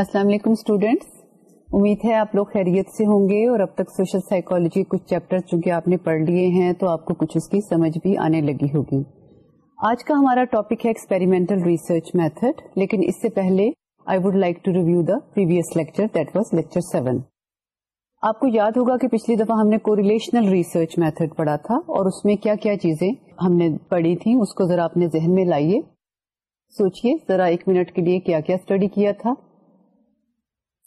السلام علیکم اسٹوڈینٹس امید ہے آپ لوگ خیریت سے ہوں گے اور اب تک سوشل سائیکولوجی کچھ چیپٹر چونکہ آپ نے پڑھ لیے ہیں تو آپ کو کچھ اس کی سمجھ بھی آنے لگی ہوگی آج کا ہمارا ٹاپک ہے ایکسپیریمنٹل ریسرچ میتھڈ لیکن اس سے پہلے I would like to review the previous lecture that was lecture seven آپ کو یاد ہوگا کہ پچھلی دفعہ ہم نے کو ریلیشنل ریسرچ میتھڈ پڑھا تھا اور اس میں کیا کیا چیزیں ہم نے پڑھی تھیں اس کو ذرا اپنے ذہن میں لائیے سوچیے ذرا ایک منٹ کے لیے کیا کیا اسٹڈی کیا تھا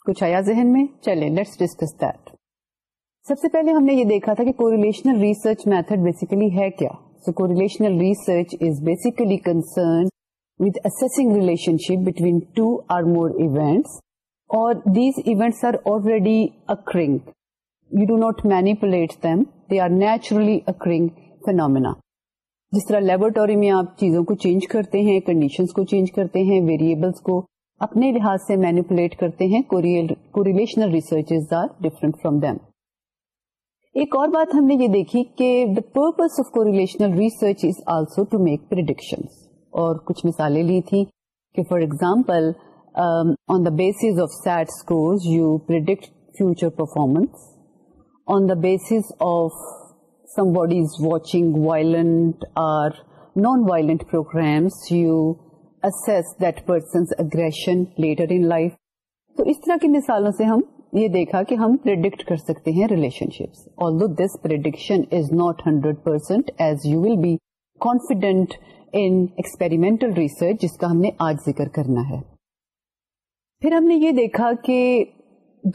کچھ آیا ذہن میں چلے لیٹس ڈسکس دیٹ سب سے پہلے ہم نے یہ دیکھا تھا کہ کوریلیشنل ریسرچ میتھڈ بیسیکلی ہے کیا so correlational research is basically concern with assessing relationship between two or more events اور these events are already occurring you do not manipulate them they are naturally occurring phenomena جس طرح laboratory میں آپ چیزوں کو change کرتے ہیں conditions کو چینج کرتے ہیں ویریبلس کو اپنے لحاظ سے مینوپولیٹ کرتے ہیں correlational research are different from them ایک اور بات ہم نے یہ دیکھی کہ the purpose of correlational research is also to make prediction اور کچھ مثالیں لی تھی کہ for example on the basis of SAT score you predict future performance on the base of somebody's watching violent or non violent programmes you assess that person's aggression later in life. تو اس طرح کی مثالوں سے ہم یہ دیکھا کہ ہم پرڈکٹ کر سکتے ہیں relationships although this is hundred percent as you will be confident in experimental research جس کا ہم نے آج ذکر کرنا ہے پھر ہم نے یہ دیکھا کہ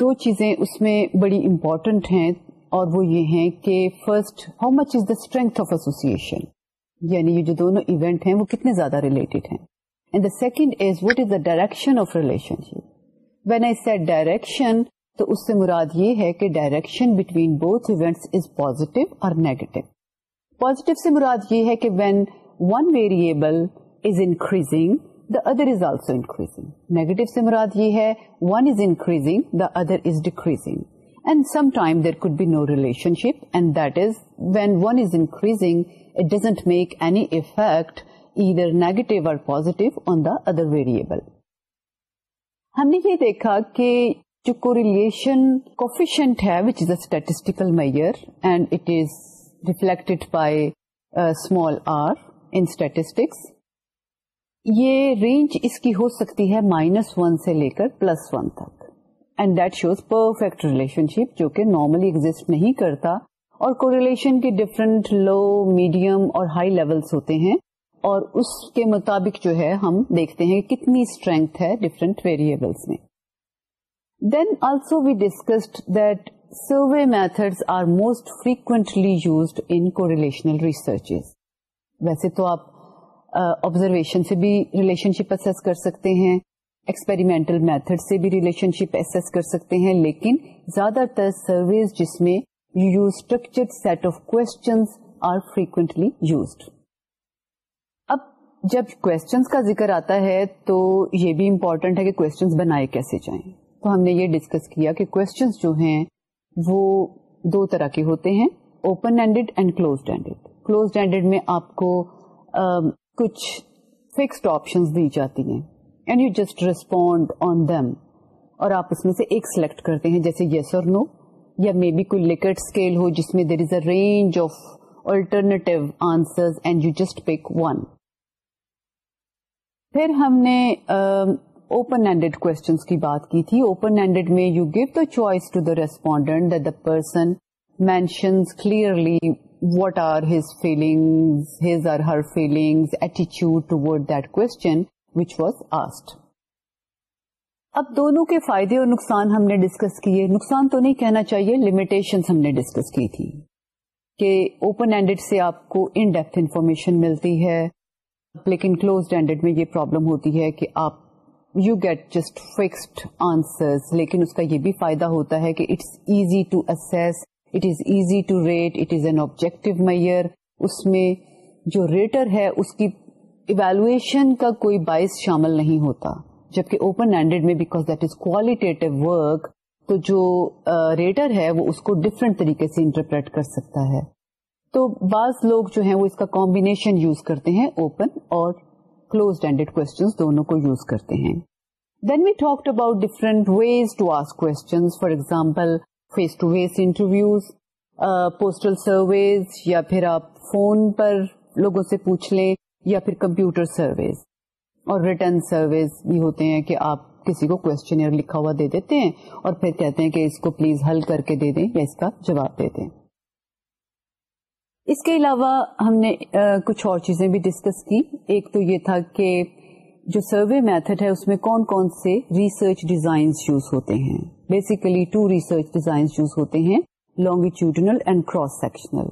دو چیزیں اس میں بڑی امپورٹنٹ ہیں اور وہ یہ ہیں کہ first how much is the strength of association یعنی یہ جو دونوں ایونٹ ہیں وہ کتنے زیادہ ریلیٹڈ ہیں and the second is what is the direction ship said direction تو اس سے مراد یہ ہے کہ direction between both events is اور نیگیٹو پوزیٹو سے مراد یہ ہے کہ when one variable is increasing the other is also increasing negative سے مراد یہ ہے one is increasing the other is decreasing and some time there could be no ship and that is when one is increasing it doesn't make any effect either negative or positive on the other variable. ہم نے یہ دیکھا کہ جو correlation coefficient ہے which is a statistical measure and it is reflected by small R in statistics یہ range اس کی ہو سکتی ہے مائنس ون سے لے کر پلس ون تک and that shows perfect relationship جو کہ نارملی ایگزٹ نہیں کرتا اور کوریلیشن کے ڈفرنٹ لو میڈیم اور ہائی لیولس ہوتے ہیں اور اس کے مطابق جو ہے ہم دیکھتے ہیں کتنی اسٹرینتھ ہے ڈفرینٹ ویریبلس میں then also we discussed that survey method are most frequently used in correlational researches ویسے تو آپ آبزرویشن سے بھی ریلیشن شپ اسس کر سکتے ہیں ایکسپیریمنٹل میتھڈ سے بھی ریلیشن شپ اسس کر سکتے ہیں لیکن زیادہ تر سرویز جس میں you use structured set of questions are frequently used جب کوشچنس کا ذکر آتا ہے تو یہ بھی امپورٹنٹ ہے کہ کوشچنس بنائے کیسے جائیں تو ہم نے یہ ڈسکس کیا کہ کوشچنس جو ہیں وہ دو طرح کے ہوتے ہیں open handed and close handed closed میں آپ کو کچھ فکسڈ آپشن دی جاتی ہیں and you just respond on them اور آپ اس میں سے ایک سلیکٹ کرتے ہیں جیسے یس اور نو یا مے بی کوئی لکٹ اسکیل ہو جس میں there is a range of alternative answer and you just pick one پھر ہم نے اوپن ہینڈیڈ اینڈیڈ میں you give the choice to the respondent the person mentions clearly what his feeling his or her feeling ایٹیچیوڈ word that question which was asked اب دونوں کے فائدے اور نقصان ہم نے ڈسکس کیے نقصان تو نہیں کہنا چاہیے لمیٹیشن ہم نے ڈسکس کی تھی کہ اوپن ہینڈیڈ سے آپ کو ان ڈیپتھ انفارمیشن ملتی ہے لیکن کلوز اینڈیڈ میں یہ پرابلم ہوتی ہے کہ آپ you get just fixed answer اس کا یہ بھی فائدہ ہوتا ہے کہ it's easy to assess it is easy to rate it is an objective measure اس میں جو ریٹر ہے اس کی ایویلویشن کا کوئی باعث شامل نہیں ہوتا جبکہ اوپن ہینڈیڈ میں because that is qualitative work تو جو ریٹر ہے وہ اس کو ڈفرینٹ طریقے سے انٹرپریٹ کر سکتا ہے تو بعض لوگ جو ہیں وہ اس کا کمبینیشن یوز کرتے ہیں اوپن اور کلوز اینڈیڈ کو یوز کرتے ہیں then we talk about different ways to as example face to face interviews postal surveys یا پھر آپ فون پر لوگوں سے پوچھ لیں یا پھر کمپیوٹر سرویز اور ریٹرن سرویز بھی ہوتے ہیں کہ آپ کسی کو کوشچن لکھا ہوا دے دیتے ہیں اور پھر کہتے ہیں کہ اس کو پلیز حل کر کے دے دیں یا اس کا جواب دے دیں اس کے علاوہ ہم نے کچھ اور چیزیں بھی ڈسکس کی ایک تو یہ تھا کہ جو سروے میتھڈ ہے اس میں کون کون سے ریسرچ ڈیزائنس یوز ہوتے ہیں basically two research designs use ہوتے ہیں longitudinal and cross sectional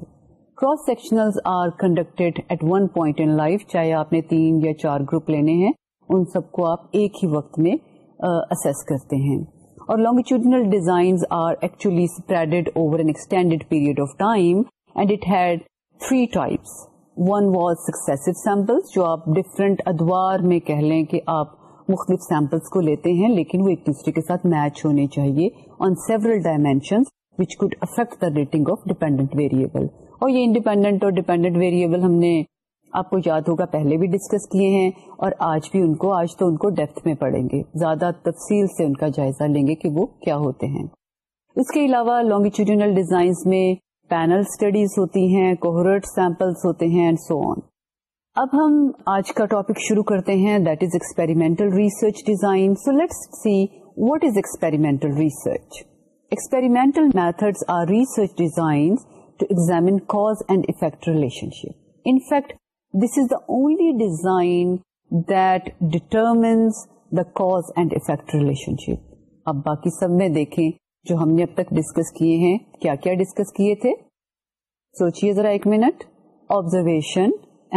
cross sectional are conducted at one point in life چاہے آپ نے تین یا چار گروپ لینے ہیں ان سب کو آپ ایک ہی وقت میں اسس کرتے ہیں اور longitudinal designs are actually spreaded over an extended period of time and it had three types one was واس سکسی جو آپ ڈفرینٹ ادوار میں کہہ لیں کہ آپ مختلف سیمپلس کو لیتے ہیں لیکن وہ ایک دوسرے کے ساتھ میچ ہونے چاہیے on several dimension which could affect the rating of dependent variable اور یہ انڈیپینڈنٹ اور ڈیپینڈنٹ ویریبل ہم نے آپ کو یاد ہوگا پہلے بھی ڈسکس کیے ہیں اور آج بھی ان کو آج تو ان کو ڈیپتھ میں پڑھیں گے زیادہ تفصیل سے ان کا جائزہ لیں گے کہ وہ کیا ہوتے ہیں اس کے علاوہ لانگیٹیوڈینل ڈیزائنس میں پینل اسٹڈیز ہوتی ہیں کوہرٹ سیمپلس ہوتے ہیں سو آن اب ہم آج کا ٹاپک شروع کرتے ہیں that is experimental research design so let's see what is experimental research experimental method are research design to examine cause and effect relationship in fact this is the only design that determines the cause and effect relationship اب باقی سب میں دیکھیں جو ہم نے اب تک ڈسکس کیے ہیں کیا کیا ڈسکس کیے تھے سوچیے ذرا ایک minute observation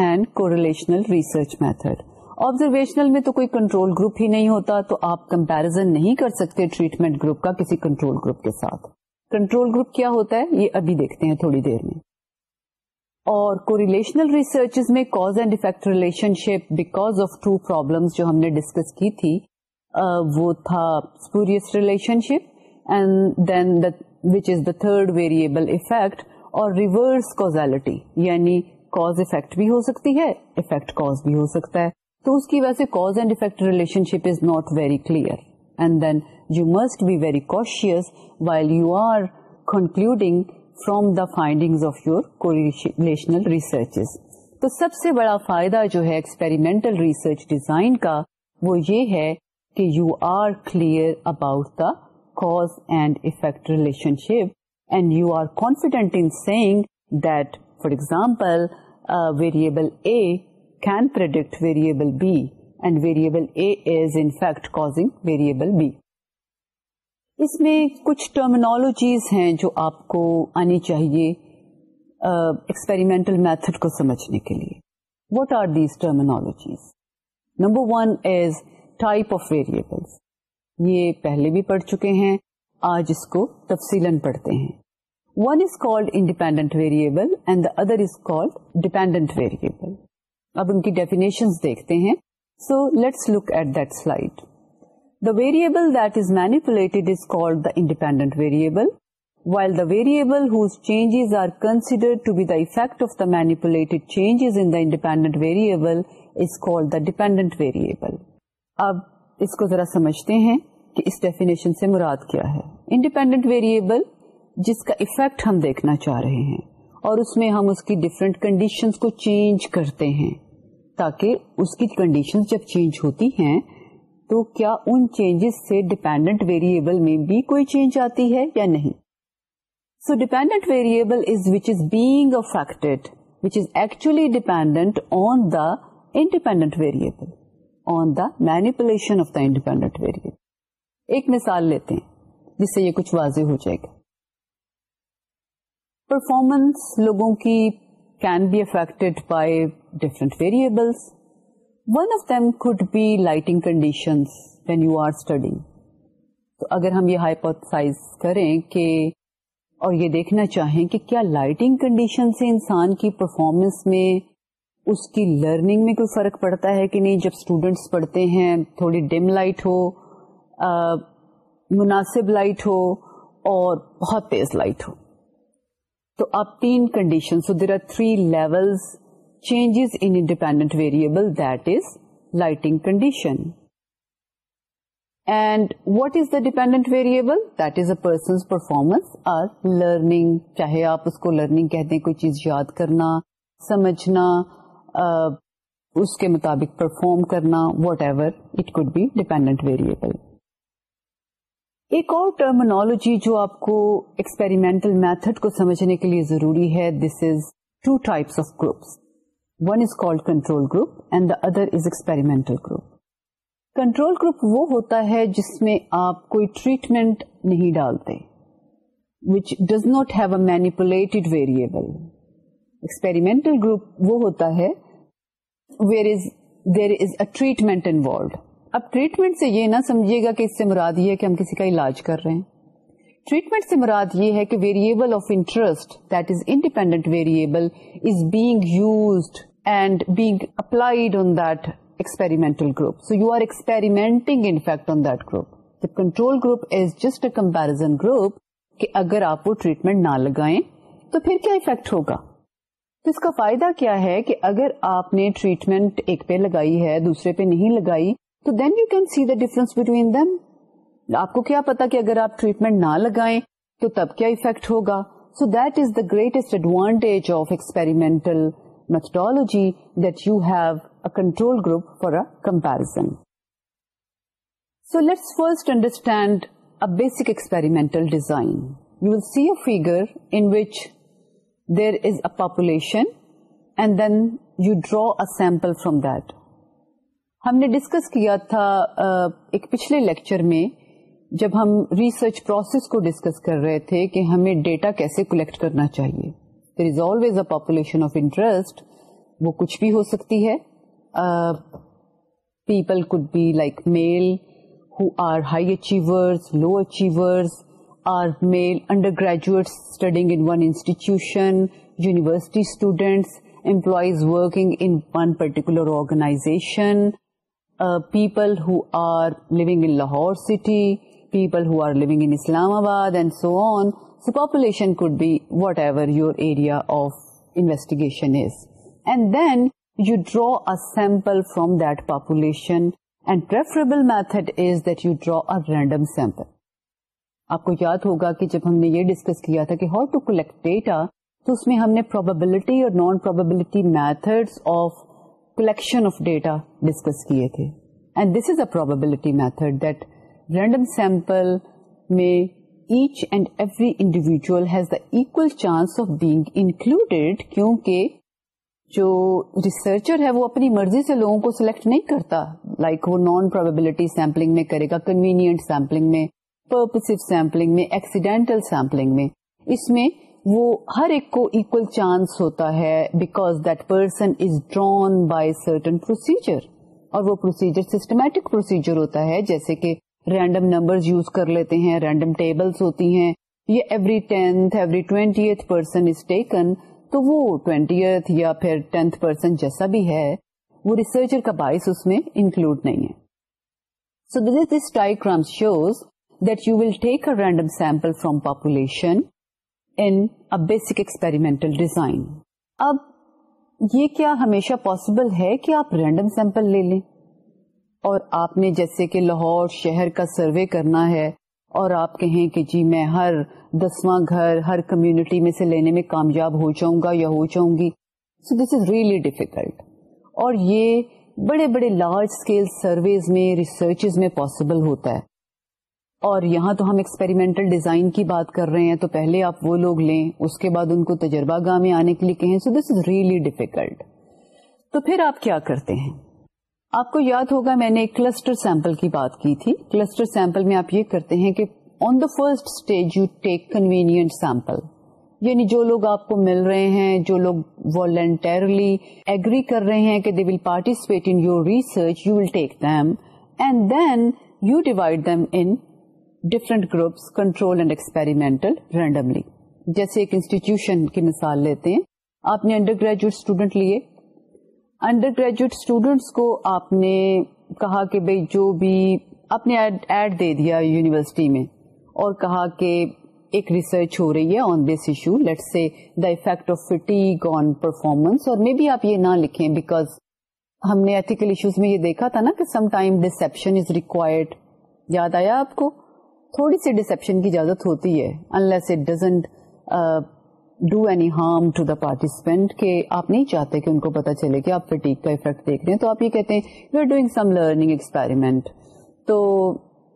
and correlational research method observational میں تو کوئی کنٹرول گروپ ہی نہیں ہوتا تو آپ کمپیرزن نہیں کر سکتے ٹریٹمنٹ گروپ کا کسی کنٹرول گروپ کے ساتھ کنٹرول گروپ کیا ہوتا ہے یہ ابھی دیکھتے ہیں تھوڑی دیر میں اور کوریلیشنل ریسرچ میں cause and effect relationship because of two problem جو ہم نے ڈسکس کی تھی وہ تھا spurious relationship which is the third variable effect اور ریورس کازیلٹی یعنی کاز افیکٹ بھی ہو سکتی ہے افیکٹ کاز بھی ہو سکتا ہے تو اس کی وجہ سے فروم دا فائنڈنگ آف یوریشنل ریسرچ تو سب سے بڑا فائدہ جو ہے ایکسپیریمنٹل ریسرچ ڈیزائن کا وہ یہ ہے کہ you are clear about the effect and effect relationship and you are that for example for example variable A can predict B B and variable A is fact causing variable B اس میں کچھ terminologies ہیں جو آپ کو آنی چاہیے experimental uh, method کو سمجھنے کے لیے what are these terminologies number one is type of variables یہ پہلے بھی پڑھ چکے ہیں آج اس کو تفصیل پڑھتے ہیں one is called independent variable and the other is called dependent variable اب ان کی ڈیفینیشن دیکھتے ہیں so let's look at that slide the variable that is independent variable while the variable changes are considered changes in the independent variable is dependent variable اب اس کو ذرا سمجھتے ہیں کہ اس ڈیفینیشن سے مراد کیا ہے انڈیپینڈنٹ ویریبل جس کا افیکٹ ہم دیکھنا چاہ رہے ہیں اور اس میں ہم اس کی ڈفرینٹ کنڈیشن کو چینج کرتے ہیں تاکہ اس کی کنڈیشن جب چینج ہوتی ہیں تو کیا ان چینجز سے ڈیپینڈنٹ ویریبل میں بھی کوئی چینج آتی ہے یا نہیں so dependent variable is which is being affect which is actually dependent on the independent variable on the manipulation of the independent variable ایک مثال لیتے ہیں جس سے یہ کچھ واضح ہو جائے گا پرفارمنس لوگوں کی can be affected by different variables one of them could be lighting conditions when you are study تو اگر ہم یہ ہائپوتھسائز کریں کہ اور یہ دیکھنا چاہیں کہ کیا لائٹنگ کنڈیشن سے انسان کی پرفارمنس میں اس کی لرننگ میں کوئی فرق پڑتا ہے کہ نہیں جب اسٹوڈینٹس پڑھتے ہیں تھوڑی ڈم لائٹ ہو مناسب لائٹ ہو اور بہت تیز لائٹ ہو تو آپ تین condition so there are three level changes in variable that is lighting condition and what is the dependent variable that is a person performance or learning چاہے آپ اس کو لرننگ کہتے ہیں کوئی چیز یاد کرنا سمجھنا اس کے مطابق پرفارم کرنا whatever it could be dependent variable ایک اور ٹرمنالوجی جو آپ کو ایکسپیریمنٹل میتھڈ کو سمجھنے کے لیے ضروری ہے this is two types of groups one is called control group and the other is experimental group control group وہ ہوتا ہے جس میں آپ کوئی ٹریٹمنٹ نہیں ڈالتے which does not have a manipulated variable experimental group وہ ہوتا ہے ویئر ٹریٹمنٹ انوالوڈ اب ٹریٹمنٹ سے یہ نہ سمجھیے گا کہ اس سے مراد یہ ہے کہ ہم کسی کا علاج کر رہے ہیں ٹریٹمنٹ سے مراد یہ ہے کہ variable of interest that is independent variable is being used and being on that experimental group so you are experimenting on that group control group is just a comparison group کہ اگر آپ وہ treatment نہ لگائیں تو پھر کیا effect ہوگا تو اس کا فائدہ کیا ہے کہ اگر آپ نے ٹریٹمنٹ ایک پہ لگائی ہے دوسرے پہ نہیں لگائی تو then you can see the difference between them آپ کو کیا پتا کہ اگر آپ ٹریٹمنٹ نہ لگائیں تو تب کیا افیکٹ ہوگا so that is the greatest advantage of experimental methodology that you have control group for a comparison so let's first understand a basic experimental design you will see a which there is a population and then you draw a sample from that ہم نے discuss کیا تھا ایک پچھلے lecture میں جب ہم research process کو ڈسکس کر رہے تھے کہ ہمیں ڈیٹا کیسے کلیکٹ کرنا چاہیے there is always a population of interest وہ کچھ بھی ہو سکتی ہے people could be like male who are high achievers or male undergraduate studying in one institution university students employees working in one particular organization people who are living in Lahore city people who are here in Islamabad and so on so population could be whatever your area of investigation is and then you draw a sample from that population and preferable method is that you draw a random sample آپ کو یاد ہوگا کہ جب ہم نے یہ discuss کیا تھا کہ ہاؤ ٹو کلیکٹ ڈیٹا تو اس میں ہم نے پروبیبلٹی اور non probability method of collection of data discuss کیے تھے and this is a probability method random sample میں each and every individual has equal chance of being included کیونکہ جو ریسرچر ہے وہ اپنی مرضی سے لوگوں کو سلیکٹ نہیں کرتا لائک وہ نان پروبیبلٹی سیمپلنگ میں کرے گا کنوینئنٹ سیمپلنگ میں پرپسو سیمپلنگ میں ایکسیڈینٹل سیمپلنگ میں اس میں وہ ہر ایک کو ایکل چانس ہوتا ہے because that person is drawn by certain procedure اور وہ پروسیجر سسٹمیٹک پروسیجر ہوتا ہے جیسے کہ رینڈم نمبر لیتے ہیں رینڈم ٹیبلس ہوتی ہیں یا every tenth every person is taken تو وہ ٹوینٹی ایتھ یا پھر ٹینتھ پرسن جیسا بھی ہے وہ ریسرچر کا باعث اس میں انکلوڈ نہیں ہے so this diagram shows that you will take a random sample from population basic experimental design اب یہ کیا ہمیشہ پاسبل ہے کہ آپ رینڈم سیمپل لے لیں اور آپ نے جیسے کہ لاہور شہر کا سروے کرنا ہے اور آپ کہیں کہ جی میں ہر دسواں گھر ہر کمیونٹی میں سے لینے میں کامیاب ہو جاؤں گا یا ہو جاؤں گی so this is really difficult اور یہ بڑے بڑے لارج اسکیل سرویز میں ریسرچز میں پاسبل ہوتا ہے اور یہاں تو ہم ایکسپیریمنٹل ڈیزائن کی بات کر رہے ہیں تو پہلے آپ وہ لوگ لیں اس کے بعد ان کو تجربہ گاہ میں آنے کے لیے کہیں so this is really difficult تو پھر آپ کیا کرتے ہیں آپ کو یاد ہوگا میں نے ایک کلسٹر سیمپل کی بات کی تھی کلسٹر سیمپل میں آپ یہ کرتے ہیں کہ on the first stage you take convenient sample یعنی جو لوگ آپ کو مل رہے ہیں جو لوگ والنٹرلی ایگری کر رہے ہیں کہ they will participate in your research you will take them and then you divide them in different groups control and experimental randomly جیسے ایک انسٹیٹیوشن کی مثال لیتے ہیں آپ نے انڈر گریجویٹ اسٹوڈینٹ لیے انڈر گریجویٹ اسٹوڈینٹس کو آپ نے کہا کہ جو بھی آپ نے ایڈ دے دیا یونیورسٹی میں اور کہا کہ ایک ریسرچ ہو رہی ہے on this issue let see the effect of آفیگ on performance اور مے بی آپ یہ نہ لکھیں بیکاز ہم نے ایتھیکل ایشوز میں یہ دیکھا تھا نا کہ some time deception is required یاد آیا آپ کو تھوڑی سی ڈسپشن کی اجازت ہوتی ہے unless it doesn't do any harm to the participant کہ آپ نہیں چاہتے کہ ان کو پتا چلے کہ آپ فٹیک کا افیکٹ دیکھ رہے ہیں تو آپ یہ کہتے ہیں you are doing some learning experiment تو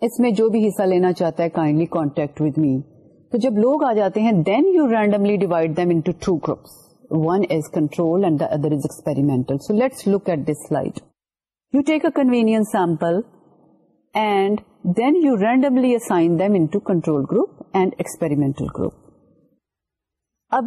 اس میں جو بھی حصہ لینا چاہتا ہے کائنڈلی کانٹیکٹ ود می تو جب لوگ آ جاتے ہیں then you randomly divide them into two groups one is control and the other is experimental so let's look at this light you take a convenience sample and then you into control group and experimental group اب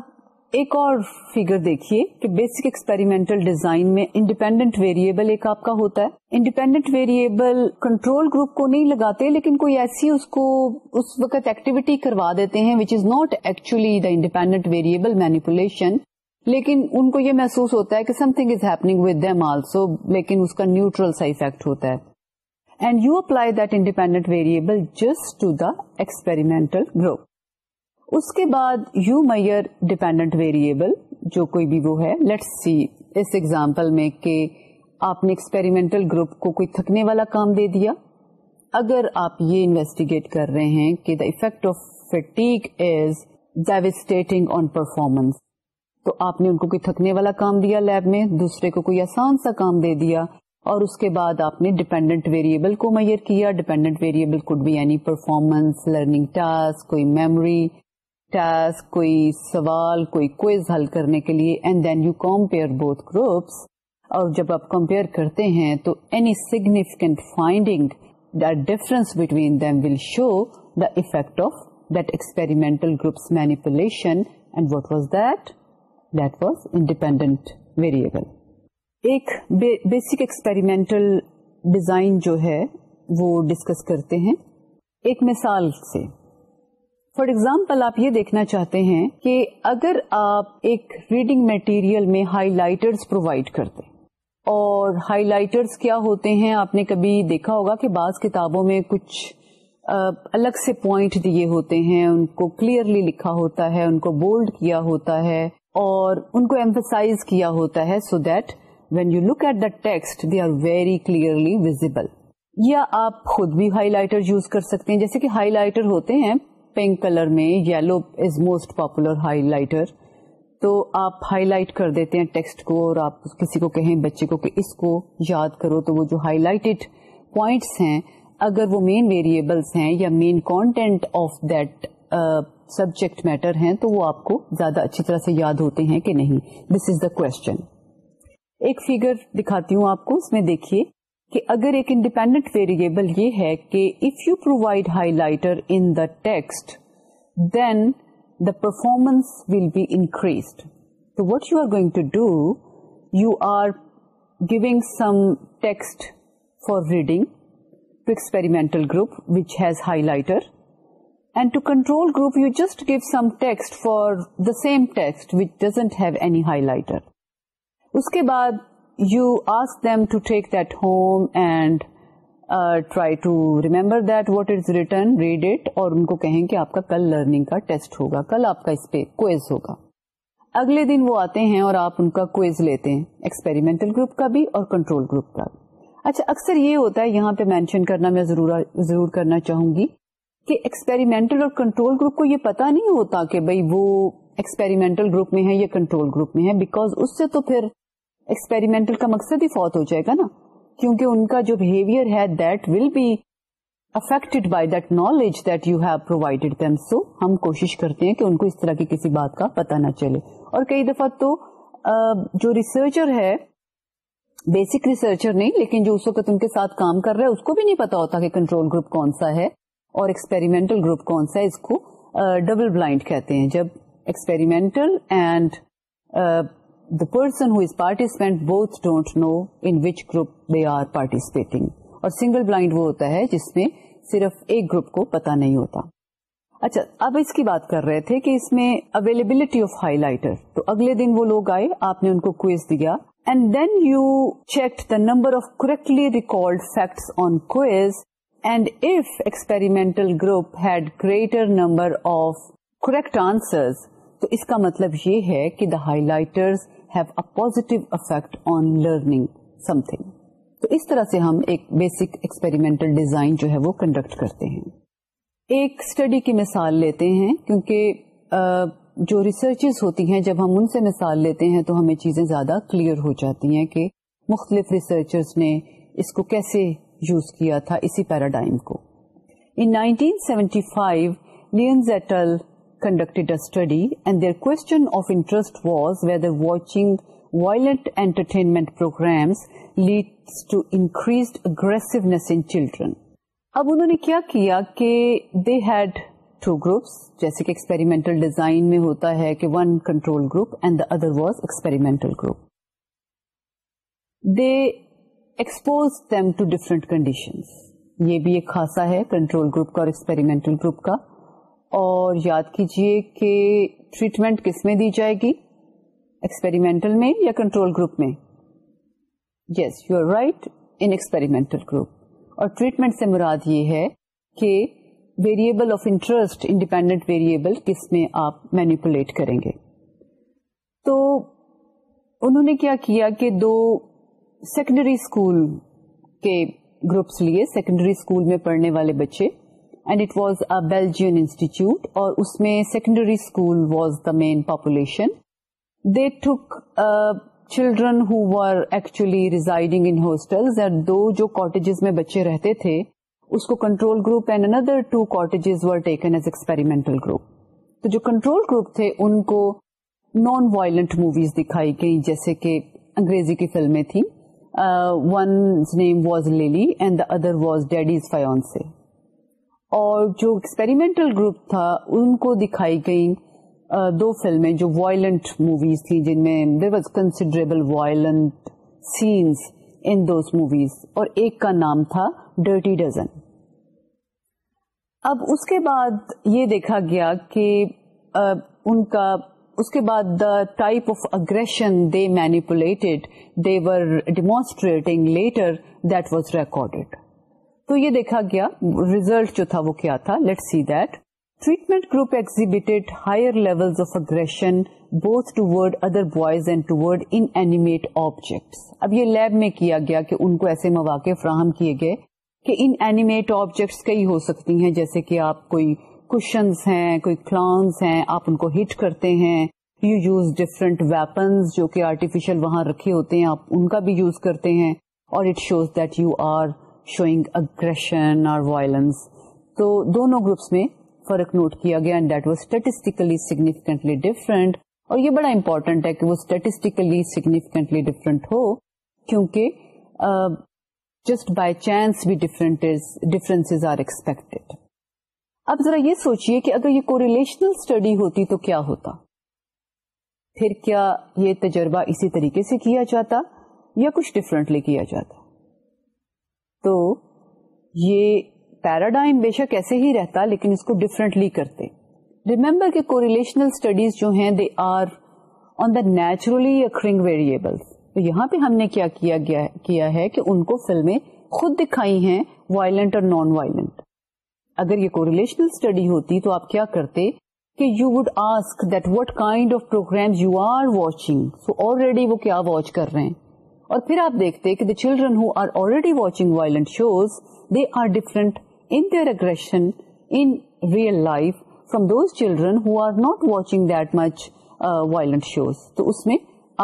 ایک اور figure دیکھیے کہ basic experimental design میں independent variable ایک آپ کا ہوتا ہے انڈیپینڈنٹ ویریبل کنٹرول گروپ کو نہیں لگاتے لیکن کوئی ایسی اس کو اس وقت ایکٹیویٹی کروا دیتے ہیں which is not actually the independent variable manipulation لیکن ان کو یہ محسوس ہوتا ہے کہ something is happening with them also لیکن اس کا نیوٹرل سا ہوتا ہے and you apply just just to experimental group اس کے بعد یو میئر ڈیپینڈنٹ ویریبل جو کوئی بھی وہ ہے لیٹ سی اس ایگزامپل میں کہ آپ نے ایکسپیریمنٹل گروپ کو کوئی تھکنے والا کام دے دیا اگر آپ یہ انویسٹیگیٹ کر رہے ہیں کہ the effect of is devastating on performance تو آپ نے ان کو کوئی تھکنے والا کام دیا لیب میں دوسرے کو کوئی آسان سا کام دے دیا اور اس کے بعد آپ نے ڈیپینڈنٹ ویریبل کو میئر کیا ڈیپینڈنٹ ویریبل کوڈ بھی یعنی پرفارمنس لرننگ ٹاسک کوئی میموری ٹاسک کوئی سوال کوئی کوئز حل کرنے کے لیے and then you compare both groups اور جب آپ کمپیئر کرتے ہیں تو any significant finding difference between them will show the effect of that experimental groups manipulation and what was that that was independent variable ایک بیسک ایکسپیریمنٹل ڈیزائن جو ہے وہ ڈسکس کرتے ہیں ایک مثال سے فار ایگزامپل آپ یہ دیکھنا چاہتے ہیں کہ اگر آپ ایک ریڈنگ میٹیریل میں ہائی لائٹرس پرووائڈ کرتے اور ہائی لائٹرس کیا ہوتے ہیں آپ نے کبھی دیکھا ہوگا کہ بعض کتابوں میں کچھ الگ سے پوائنٹ دیے ہوتے ہیں ان کو کلیئرلی لکھا ہوتا ہے ان کو بولڈ کیا ہوتا ہے اور ان کو ایمفسائز کیا ہوتا ہے so that when you look at the text they are very clearly visible یا آپ خود بھی ہائی لائٹر یوز کر سکتے ہیں جیسے کہ ہائی لائٹر ہوتے ہیں پنک کلر میں yellow is most popular highlighter تو آپ ہائی لائٹ کر دیتے ہیں ٹیکسٹ کو اور آپ کسی کو کہیں بچے کو کہ اس کو یاد کرو تو وہ جو ہائی لائٹڈ پوائنٹس ہیں اگر وہ مین ویریبلس ہیں یا main content of that subject matter ہیں تو وہ آپ کو زیادہ اچھی طرح سے یاد ہوتے ہیں کہ نہیں دس از دا کوشچن ایک فیگر دکھاتی ہوں آپ کو اس میں دیکھیے کہ اگر ایک انڈیپینڈنٹ ویریبل یہ ہے کہ if you provide highlighter in the text then the performance will be increased what you are going to do you are giving some text for reading to experimental group which has highlighter and to control group you just give some text for the same text which doesn't have any highlighter اس کے بعد you them to to take that that home and try remember what is return read it اور ان کو کہیں کہ آپ کا کل لرننگ کا ٹیسٹ ہوگا کل آپ کا اس پہ کوئز ہوگا اگلے دن وہ آتے ہیں اور آپ ان کا کوئز لیتے ہیں ایکسپیریمنٹل گروپ کا بھی اور کنٹرول گروپ کا بھی اچھا اکثر یہ ہوتا ہے یہاں پہ مینشن کرنا میں ضرور ضرور کرنا چاہوں گی کہ ایکسپیریمنٹل اور کنٹرول گروپ کو یہ پتا نہیں ہوتا کہ بھائی وہ ایکسپیریمنٹل گروپ میں ہے یا کنٹرول گروپ میں ہے بیکاز اس سے تو پھر ایکسپیریمنٹل کا مقصد ہی فوت ہو جائے گا نا کیونکہ ان کا جو بہیویئر ہے that that that will be by knowledge you have provided them so ہم کوشش کرتے ہیں کہ ان کو اس طرح کی کسی بات کا پتہ نہ چلے اور کئی دفعہ تو جو ریسرچر ہے بیسک ریسرچر نہیں لیکن جو اس وقت ان کے ساتھ کام کر رہا ہے اس کو بھی نہیں پتا ہوتا کہ کنٹرول گروپ کون سا ہے اور ایکسپیریمنٹل گروپ کون سا ہے اس کو ڈبل بلائنڈ کہتے ہیں جب till and the person his participant both don't know which group they are participating اور سنگل بلائنڈ وہ ہوتا ہے جس میں صرف ایک گروپ کو پتا نہیں ہوتا اچھا اب اس کی بات کر رہے تھے کہ اس میں اویلیبلٹی آف ہائی لائٹر تو اگلے دن وہ لوگ آئے آپ نے ان کو کوئز دیا and then you check the number of correctly recorded facts on quiz and if experimental group had greater number of correct answers تو اس کا مطلب یہ ہے کہ the highlighters have a positive effect on learning something تو اس طرح سے ہم ایک بیسک ایکسپیریمنٹل ڈیزائن جو ہے وہ کنڈکٹ کرتے ہیں ایک اسٹڈی کی مثال لیتے ہیں کیونکہ جو ریسرچز ہوتی ہیں جب ہم ان سے مثال لیتے ہیں تو ہمیں چیزیں زیادہ کلیئر ہو جاتی ہیں کہ مختلف ریسرچرز نے اس کو کیسے یوز کیا تھا اسی پیراڈائم کو in 1975 conducted study and there question of interest was whether watching violent entertainment programmes lead to increase aggression in children اب انہوں نے کیا کیا کہ دے ہیڈ ٹو گروپس جیسے کہ ایکسپیریمنٹل ڈیزائن میں ہوتا ہے کہ one control group and the other was experimental group they expose them to different conditions یہ بھی ایک خاصا ہے کنٹرول گروپ کا اور ایکسپیریمنٹل گروپ کا اور یاد کیجیے کہ ٹریٹمنٹ کس میں دی جائے گی ایکسپیریمنٹل میں یا کنٹرول گروپ میں yes you are right in experimental group اور ٹریٹمنٹ سے مراد یہ ہے کہ variable of interest independent variable کس میں آپ مینیپولیٹ کریں گے تو انہوں نے کیا کیا کہ دو سیکنڈری اسکول کے گروپس لیے سیکنڈری اسکول میں پڑھنے والے بچے and it was Belgian institute اور اس میں secondary school was the main population they took children who actually residing in hotel دو جو کاٹیجز میں بچے رہتے تھے اس کو control group and other two cottages were taken as experimental group تو جو کنٹرول گروپ تھے ان کو نان وائلنٹ موویز دکھائی گئی جیسے کہ انگریزی کی فلمیں تھیں one name was Lily and the other was Daddy's فیون سے اور جو ایکسپیریمنٹل گروپ تھا ان کو دکھائی گئی دو فلمیں جو وائلنٹ موویز تھیں جن میں there was considerable violent scenes in those movies اور ایک کا نام تھا ڈرٹی ڈزن اب اس کے بعد یہ دیکھا گیا کہ ان کا اس کے بعد the type of aggression they manipulated they were demonstrating later that was recorded تو یہ دیکھا گیا ریزلٹ جو تھا وہ کیا تھا let see that treatment group exhibited higher level of aggression both to to word word other boys and objects اب یہ لیب میں کیا گیا کہ ان کو ایسے مواقع فراہم کیے گئے کہ ان اینیمیٹ آبجیکٹس کئی ہو سکتی ہیں جیسے کہ آپ کوئی کشنز ہیں کوئی کلانس ہیں آپ ان کو ہٹ کرتے ہیں یو یوز ڈفرنٹ ویپنز جو کہ آرٹیفیشل وہاں رکھے ہوتے ہیں آپ ان کا بھی یوز کرتے ہیں اور it shows that you are showing aggression اور وائلنس تو دونوں گروپس میں فرق نوٹ کیا گیا and that was statistically significantly different اور یہ بڑا امپورٹنٹ ہے کہ وہ اسٹیٹسٹیکلی سیگنیفیکینٹلی ڈفرنٹ ہو کیونکہ جسٹ بائی چانس بھی آر اب ذرا یہ سوچیے کہ اگر یہ کوریلیشنل اسٹڈی ہوتی تو کیا ہوتا پھر کیا یہ تجربہ اسی طریقے سے کیا جاتا یا کچھ ڈفرینٹلی کیا جاتا تو یہ پیراڈائم بے شک ایسے ہی رہتا لیکن اس کو ڈفرینٹلی کرتے ریمبر کے کوریلیشنل اسٹڈیز جو ہیں they are on the naturally occurring تو یہاں پہ ہم نے کیا کیا کیا گیا ہے کہ ان کو فلمیں خود دکھائی ہیں وائلنٹ اور نان وائلنٹ اگر یہ کوریلیشنل اسٹڈی ہوتی تو آپ کیا کرتے کہ you would ask that what kind of program you are watching so already وہ کیا واچ کر رہے ہیں اور پھر آپ دیکھتے کہ the children who are already watching violent shows they are different in their aggression in real life from those children who are not watching that much violent shows تو اس میں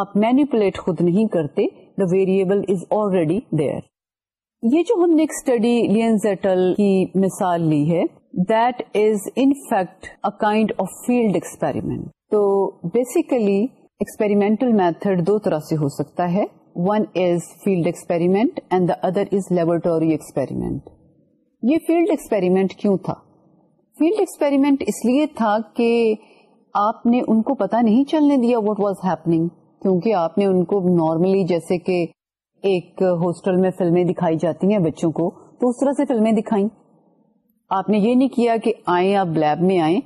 آپ مینیپولیٹ خود نہیں کرتے the variable is already there یہ جو ہم نے اسٹڈی زیٹل کی مثال لی ہے that is in fact a kind of field experiment تو بیسیکلی ایکسپیریمنٹل میتھڈ دو طرح سے ہو سکتا ہے one is field experiment and the other is laboratory experiment یہ فیلڈ ایکسپیریمنٹ کیوں تھا فیلڈ ایکسپیریمنٹ اس لیے تھا کہ آپ نے ان کو پتا نہیں چلنے دیا واٹ واج ہیپنگ کیونکہ آپ نے ان کو نارملی جیسے کہ ایک ہاسٹل میں فلمیں دکھائی جاتی ہیں بچوں کو تو اس طرح سے فلمیں دکھائیں آپ نے یہ نہیں کیا کہ آئیں آپ لیب میں آئیں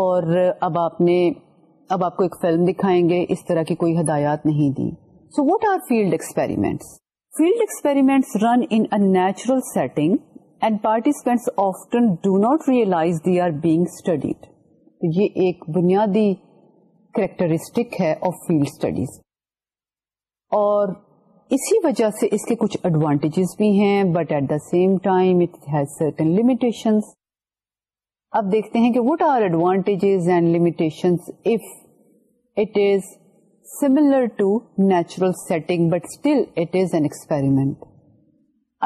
اور اب آپ نے اب آپ کو ایک فلم دکھائیں گے اس طرح کی کوئی ہدایات نہیں دی So what are field experiments? Field experiments run in a natural setting and participants often do not realize they are being studied. یہ ایک بنیادی کریکٹرسٹک ہے آف فیلڈ اسٹڈیز اور اسی وجہ سے اس کے کچھ ایڈوانٹیجز بھی ہیں but at the same time it has certain limitation اب دیکھتے ہیں کہ what are advantages and limitation if it is similar to natural setting but still it is an experiment.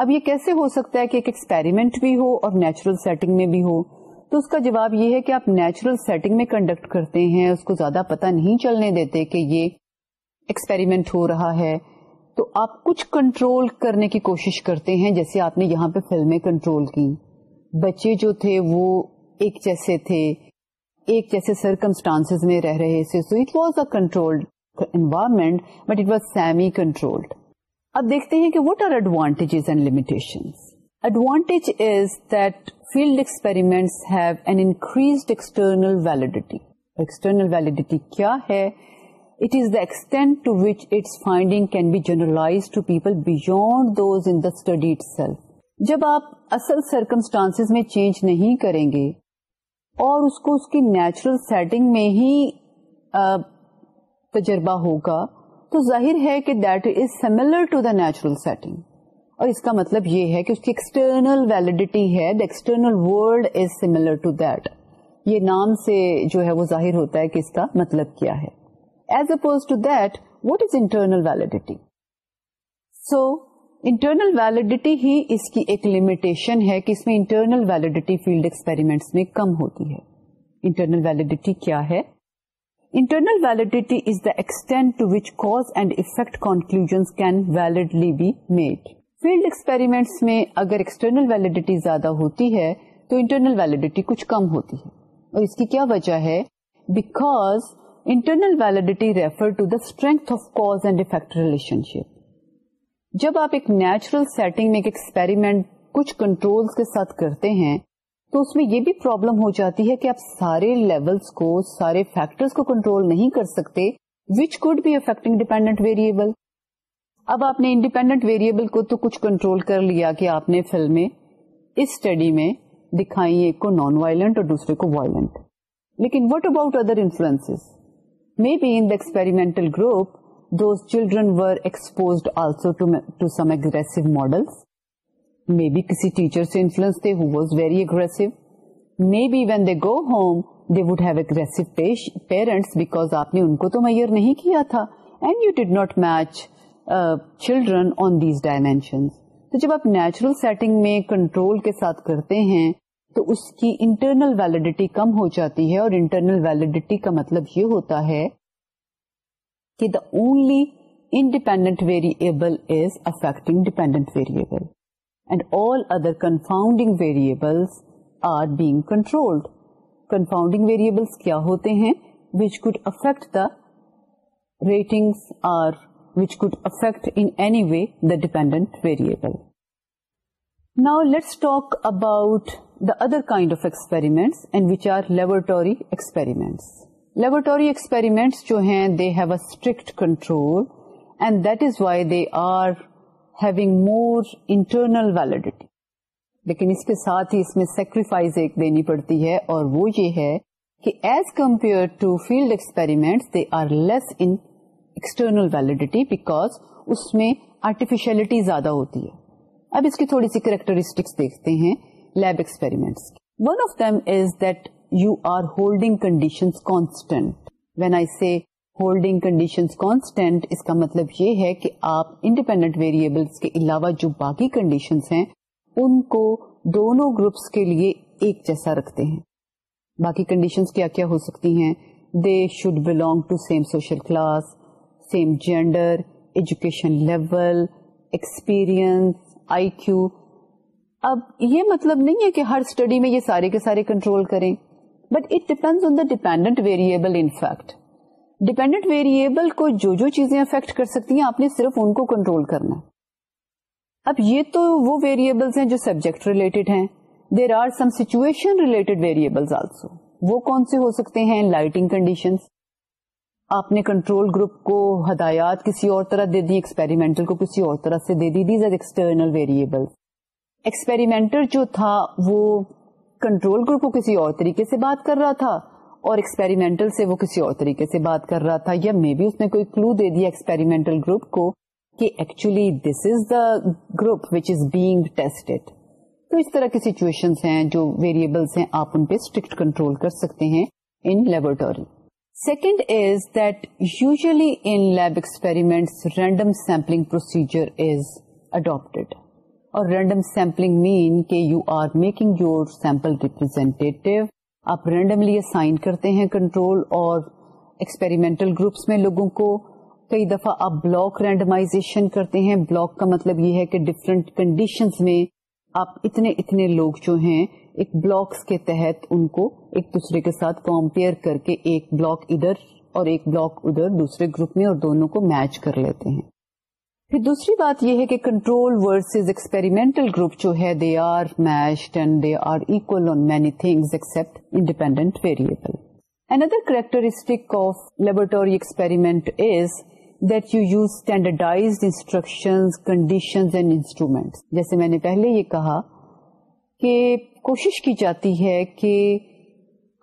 اب یہ کیسے ہو سکتا ہے کہ ایک ایکسپیریمنٹ بھی ہو اور نیچرل سیٹنگ میں بھی ہو تو اس کا جواب یہ ہے کہ آپ نیچرل سیٹنگ میں کنڈکٹ کرتے ہیں اس کو زیادہ پتہ نہیں چلنے دیتے کہ یہ ایکسپیریمنٹ ہو رہا ہے تو آپ کچھ کنٹرول کرنے کی کوشش کرتے ہیں جیسے آپ نے یہاں پہ فلمیں کنٹرول کی بچے جو تھے وہ ایک جیسے تھے ایک جیسے سرکمسٹانس میں رہ رہے تھے so it was a environment, but it was semi-controlled. Now, let's see what are advantages and limitations. Advantage is that field experiments have an increased external validity. External validity kya hai? It is the extent to which its finding can be generalized to people beyond those in the study itself. جب آپ اصل circumstance میں change نہیں کریں گے اور اس کو اس کی نیچرل سیٹنگ میں ہی تجربہ ہوگا تو ظاہر ہے کہ that is similar to the natural setting اور اس کا مطلب یہ ہے کہ اس کی ایکسٹرنل ویلڈیٹی ہے the external world is to that یہ نام سے جو ہے وہ ظاہر ہوتا ہے کہ اس کا مطلب کیا ہے as opposed to that what is internal validity so internal validity ہی اس کی ایک لمیٹیشن ہے کہ اس میں انٹرنل ویلڈیٹی فیلڈ ایکسپیریمنٹس میں کم ہوتی ہے انٹرنل ویلڈیٹی کیا ہے internal validity be made field experiment میں اگر ایکسٹرنل ویلڈیٹی زیادہ ہوتی ہے تو انٹرنل ویلڈیٹی کچھ کم ہوتی ہے اور اس کی کیا وجہ ہے because internal validity refer strength of cause and effect relationship آپ ایک نیچرل سیٹنگ میں ایکسپیرمنٹ کچھ کنٹرول کے ساتھ کرتے ہیں تو اس میں یہ بھی پرابلم ہو جاتی ہے کہ آپ سارے کو فیکٹرز فیکٹر کنٹرول نہیں کر سکتے which could be affecting dependent variable اب آپ نے انڈیپینڈنٹ ویریبل کو تو کچھ کنٹرول کر لیا کہ آپ نے فلمیں اس اسٹڈی میں دکھائی ایک کو نان وائلنٹ اور دوسرے کو وائلنٹ لیکن what about other influence may be in experimental group those children were expose also to some aggressive models may be کسی ٹیچر سے انفلوئنس تھے was very aggressive may be when they go home they have aggressive parent back آپ نے ان کو measure نہیں کیا تھا and you doubt match children on these dimension تو جب آپ نیچرل سیٹنگ میں کنٹرول کے ساتھ کرتے ہیں تو اس کی انٹرنل ویلڈیٹی کم ہو جاتی ہے اور انٹرنل ویلڈیٹی کا مطلب یہ ہوتا ہے کہ دالی independent variable is affecting dependent variable and all other confounding variable controlled confounding variables کیا ہوتے ہیں which could affect the rating could affect any way the dependent variable now let's talk about the other kind of experiments and which are laboratory experiments laboratory experiments جو ہیں they have a strict control and that is why they are having more internal validity لیکن اس کے ساتھ ہی اس میں sacrifice ایک دینی پڑتی ہے اور وہ یہ ہے کہ as compare to field experiment they are less internal validity because اس میں آرٹیفیشلٹی زیادہ ہوتی ہے اب اس کی تھوڑی سی کریکٹرسٹکس دیکھتے ہیں lab experiments one of them is that you are holding condition constant when I see holding condition constant اس کا مطلب یہ ہے کہ آپ انڈیپینڈنٹ ویریبلس کے علاوہ جو باقی کنڈیشن ہیں ان کو دونوں گروپس کے لیے ایک جیسا رکھتے ہیں باقی کنڈیشنس کیا کیا ہو سکتی ہیں they should belong to same social class same gender education level experience I Q اب یہ مطلب نہیں ہے کہ ہر اسٹڈی میں یہ سارے کے سارے کنٹرول کریں but it depend on the dependent variable in fact dependent variable کو جو جو چیزیں افیکٹ کر سکتی ہیں آپ نے صرف ان کو کنٹرول کرنا اب یہ تو وہ ویریبلس ہیں جو سبجیکٹ ریلیٹڈ ہیں there are some situation related variables also وہ کون سے ہو سکتے ہیں لائٹنگ کنڈیشنس آپ نے کنٹرول گروپ کو ہدایات کسی اور طرح دے دی ایکسپیریمنٹل کو کسی اور طرح سے they the these are external variable experimental جو تھا وہ کنٹرول گروپ کو کسی اور طریقے سے بات کر رہا تھا اور ایکسپیریمنٹل سے وہ کسی اور طریقے سے بات کر رہا تھا یا مے بی اس نے کوئی کلو دے دیا ایکسپیریمنٹل گروپ کو کہ actually this is the group which is being tested تو اس طرح کی سچویشن ہیں جو ویریبلس ہیں آپ ان پہ اسٹرکٹ کنٹرول کر سکتے ہیں in laboratory second is that usually in lab experiment random sampling procedure is adapted اور رینڈم سیمپلنگ مین کہ you are making your sample representative آپ رینڈملی اسائن کرتے ہیں کنٹرول اور ایکسپیریمنٹل گروپس میں لوگوں کو کئی دفعہ آپ بلاک رینڈمائزیشن کرتے ہیں بلاک کا مطلب یہ ہے کہ ڈفرینٹ کنڈیشن میں آپ اتنے اتنے لوگ جو ہیں ایک بلاکس کے تحت ان کو ایک دوسرے کے ساتھ کمپیئر کر کے ایک بلاک ادھر اور ایک بلاک ادھر دوسرے گروپ میں اور دونوں کو میچ کر لیتے ہیں پھر دوسری بات یہ ہے کہ کنٹرول ورسز ایکسپیریمنٹل گروپ جو ہے they are matched and they are equal on many things except independent variable another characteristic of laboratory experiment is that you use standardize instruction condition and instrument جیسے میں نے پہلے یہ کہا کہ کوشش کی جاتی ہے کہ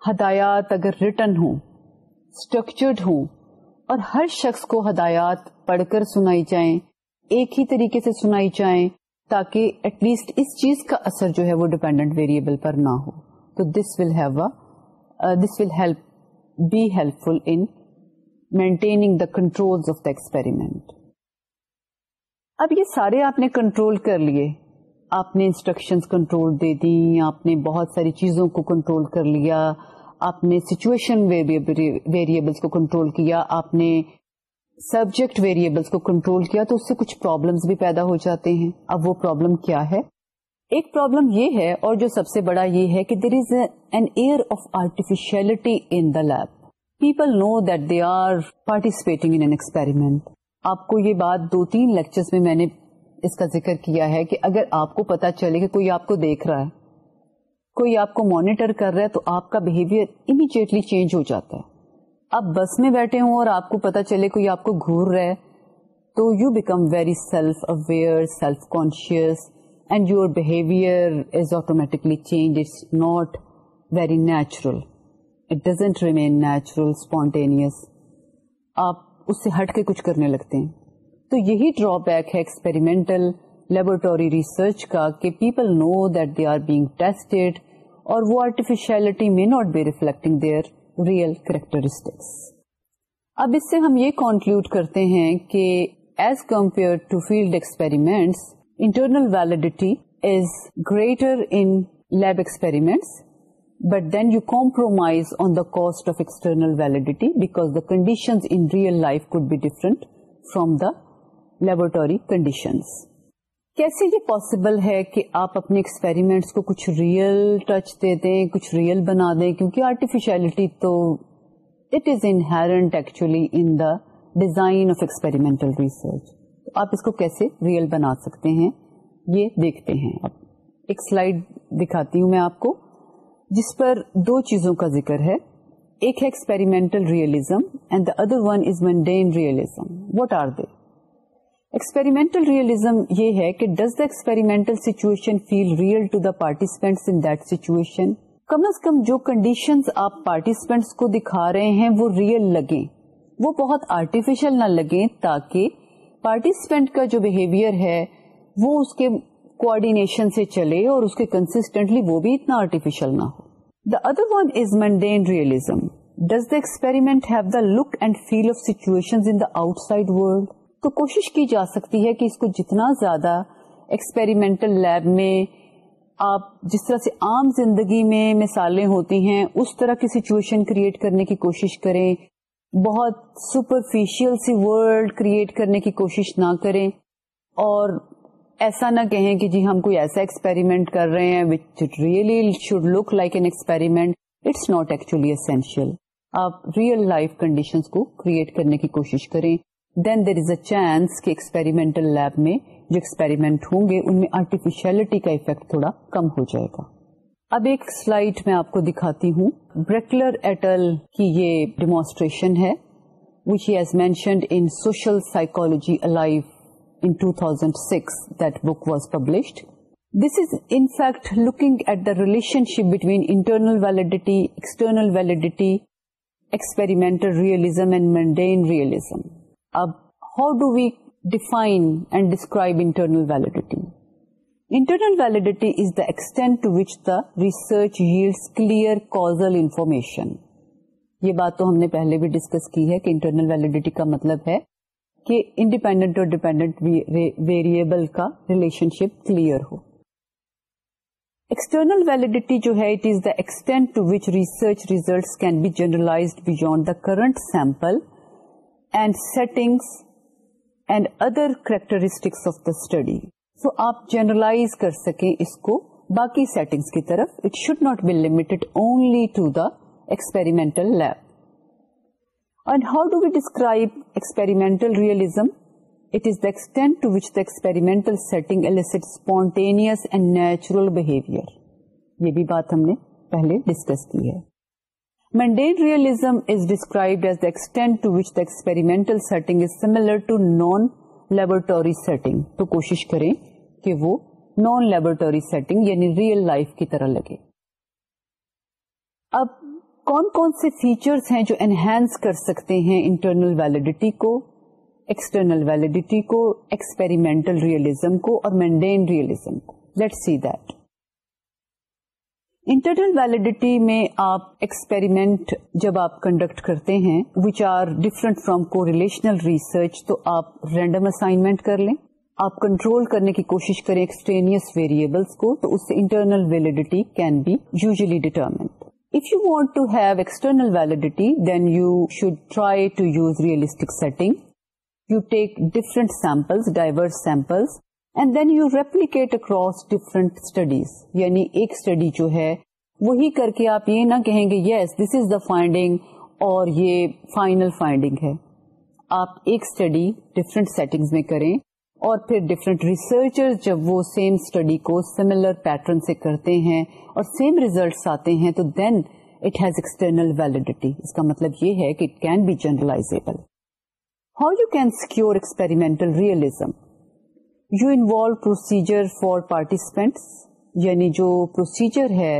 ہدایات اگر ریٹن ہوں اسٹرکچرڈ ہوں اور ہر شخص کو ہدایات پڑھ کر سنائی جائیں ایک ہی طریقے سے سنائی جائیں تاکہ ایٹ لیسٹ اس چیز کا اثر جو ہے وہ ڈیپینڈنٹ ویریبل پر نہ ہو تو this this will will have help helpful in maintaining the the control of experiment اب یہ سارے آپ نے کنٹرول کر لیے آپ نے انسٹرکشن کنٹرول دے دی آپ نے بہت ساری چیزوں کو کنٹرول کر لیا آپ نے سچویشن ویریبلس کو کنٹرول کیا آپ نے سبجیکٹ ویریبلس کو کنٹرول کیا تو اس سے کچھ پرابلمس بھی پیدا ہو جاتے ہیں اب وہ پرابلم کیا ہے ایک پرابلم یہ ہے اور جو سب سے بڑا یہ ہے کہ there is an air of artificiality in the lab people know that they are participating آپ کو یہ بات دو تین لیکچر میں میں نے اس کا ذکر کیا ہے کہ اگر آپ کو پتا چلے کہ کوئی آپ کو دیکھ رہا ہے کوئی آپ کو مانیٹر کر رہا ہے تو آپ کا بہیویئر امیڈیٹلی چینج ہو جاتا ہے آپ بس میں بیٹھے ہوں اور آپ کو پتا چلے کوئی آپ کو گور رہا ہے تو you become very self aware self conscious and your behaviour is automatically change it's not very natural it doesn't remain natural spontaneous آپ اس سے ہٹ کے کچھ کرنے لگتے ہیں تو یہی ڈرا بیک ہے ایکسپیریمنٹل لیبورٹری ریسرچ کا کہ people know that they are being test اور وہ artificiality not be reflecting their real characteristics اب اس سے ہم یہ کنکلوڈ کرتے ہیں کہ as compare to field experiments internal validity is greater in lab experiments but then you compromise on the cost of external validity because the conditions in real life could be different from the laboratory conditions کیسے یہ possible ہے کہ آپ اپنے experiments کو کچھ real touch دے دیں کچھ ریئل بنا دیں کیونکہ آرٹیفیشلٹی تو it is inherent actually in the design of experimental research آپ اس کو کیسے ریئل بنا سکتے ہیں یہ دیکھتے ہیں اب ایک سلائڈ دکھاتی ہوں میں آپ کو جس پر دو چیزوں کا ذکر ہے ایک ہے experimental realism and the other one is mundane realism what are they experimental realism یہ ہے کہ does the experimental situation feel real to the participants in that کم از کم جو کنڈیشن آپ پارٹیسپینٹس کو دکھا رہے ہیں وہ ریئل لگے وہ بہت آرٹیفیشل نہ لگے تاکہ پارٹیسپینٹ کا جو بہیویئر ہے وہ اس کے کوڈینیشن سے چلے اور اس کے کنسٹینٹلی وہ بھی اتنا آرٹیفیشل نہ ہو the other one is mundane realism does the experiment have the look and feel of situation outside world تو کوشش کی جا سکتی ہے کہ اس کو جتنا زیادہ ایکسپیریمنٹل لیب میں آپ جس طرح سے عام زندگی میں مثالیں ہوتی ہیں اس طرح کی سچویشن کریٹ کرنے کی کوشش کریں بہت سپرفیشیل سی ورلڈ کریٹ کرنے کی کوشش نہ کریں اور ایسا نہ کہیں کہ جی ہم کوئی ایسا ایکسپیریمنٹ کر رہے ہیں which really should look like an experiment it's not actually essential آپ ریئل لائف کنڈیشنز کو کریٹ کرنے کی کوشش کریں then there is a chance کہ ایکسپیریمنٹل لیب میں جو ایکسپیریمنٹ ہوں گے ان میں آرٹیفیشلٹی کا افیکٹ تھوڑا کم ہو جائے گا اب ایک سلائڈ میں آپ کو دکھاتی ہوں بریکلر ایٹل کی یہ ڈیمونسٹریشن ہے which mentioned in social psychology life in thousand six book was published this is in fact looking at the relationship between internal validity external validity experimental realism and mundane realism اب how do we describe internal validity internal information یہ بات تو ہم نے پہلے بھی discuss کی ہے کہ انٹرنل ویلڈیٹی کا مطلب ہے کہ انڈیپینڈنٹ اور ڈیپینڈنٹ ویریبل کا شپ کلیئر ہو ایکسٹرنل ویلڈیٹی جو ہے generalize beyond the current sample and settings and other characteristics of the study so آپ جنرلائز کر سکیں اس کو باقی سیٹنگس کی طرف it should not be limited only to the experimental lab and how do we describe experimental realism it is the extent to which the experimental setting elicits spontaneous and natural behaviour یہ بھی بات ہم نے پہلے discuss کی ہے mundane realism is described as the extent to which the experimental setting is similar to non laboratory setting تو کوشش کریں کہ وہ نان لیبورٹری سیٹنگ یعنی ریئل لائف کی طرح لگے اب کون کون سے فیچرس ہیں جو انہینس کر سکتے ہیں انٹرنل ویلڈیٹی کو ایکسٹرنل ویلڈیٹی کو ایکسپیریمنٹل ریئلزم کو اور مینڈین ریئلزم کو let see that internal validity میں آپ ایکسپیریمنٹ جب آپ کنڈکٹ کرتے ہیں وچ آر ڈفرنٹ فرام کو ریلیشنل ریسرچ تو آپ رینڈم اسائنمنٹ کر لیں آپ کنٹرول کرنے کی کوشش کریں ایکسٹرینیس ویریبلس کو تو اس سے internal validity can be usually determined If you want to have external validity then you should try to use realistic setting you take different samples, diverse samples and then you replicate across different studies یعنی ایک study جو ہے وہی کر کے آپ یہ نہ کہیں گے yes this is the finding اور یہ فائنل فائنڈنگ ہے آپ ایک اسٹڈی ڈفرنٹ سیٹنگز میں کریں اور پھر ڈفرنٹ ریسرچر جب وہ سیم اسٹڈی کو سملر پیٹرن سے کرتے ہیں اور سیم ریزلٹس آتے ہیں تو then it has external validity اس کا مطلب یہ ہے کہ it can be generalizable how you can secure experimental realism you involve procedure for participants یعنی جو پروسیجر ہے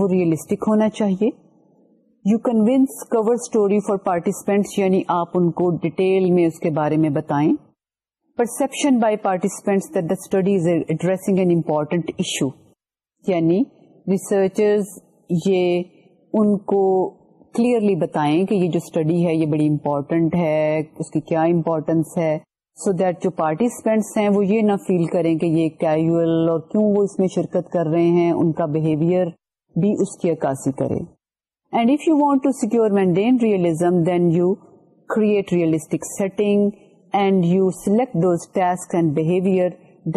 وہ ریئلسٹک ہونا چاہیے you convince cover story for participants یعنی آپ ان کو ڈیٹیل میں اس کے بارے میں بتائیں perception by participants the study is addressing an important issue یعنی ریسرچرز یہ ان کو کلیئرلی بتائیں کہ یہ جو اسٹڈی ہے یہ بڑی امپورٹنٹ ہے اس کی کیا امپورٹینس ہے سو دیٹ جو پارٹیسپینٹس ہیں وہ یہ نہ فیل کریں کہ یہ کیجویل اور کیوں وہ اس میں شرکت کر رہے ہیں ان کا بہیویئر بھی اس کی عکاسی کرے and if you want to secure mundane realism then you create realistic setting and you select those task and behaviour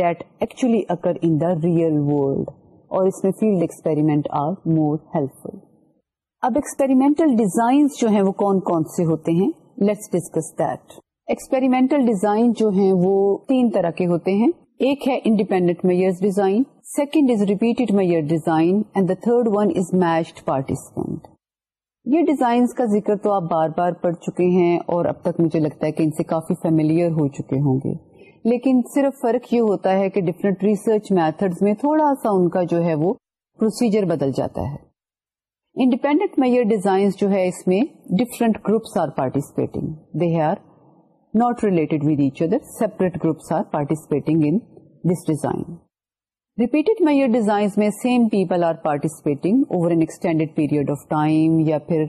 that actually occur in the real world اور اس میں field experiment are more helpful اب experimental designs جو ہیں وہ کون کون سے ہوتے ہیں let's discuss that experimental design جو ہیں وہ تین طرح کے ہوتے ہیں ایک ہے independent measure design second is repeated measure design and the third one is matched participant یہ ڈیزائن کا ذکر تو آپ بار بار پڑھ چکے ہیں اور اب تک مجھے لگتا ہے کہ ان سے کافی فیملیئر ہو چکے ہوں گے لیکن صرف فرق یہ ہوتا ہے کہ ڈفرینٹ ریسرچ میتھڈ میں تھوڑا سا ان کا جو ہے وہ پروسیجر بدل جاتا ہے انڈیپینڈنٹ میئر ڈیزائنز جو ہے اس میں different groups are participating they are not related with each other, separate groups are participating in this design. Repeated measure designs میں same people are participating over an extended period of time یا پھر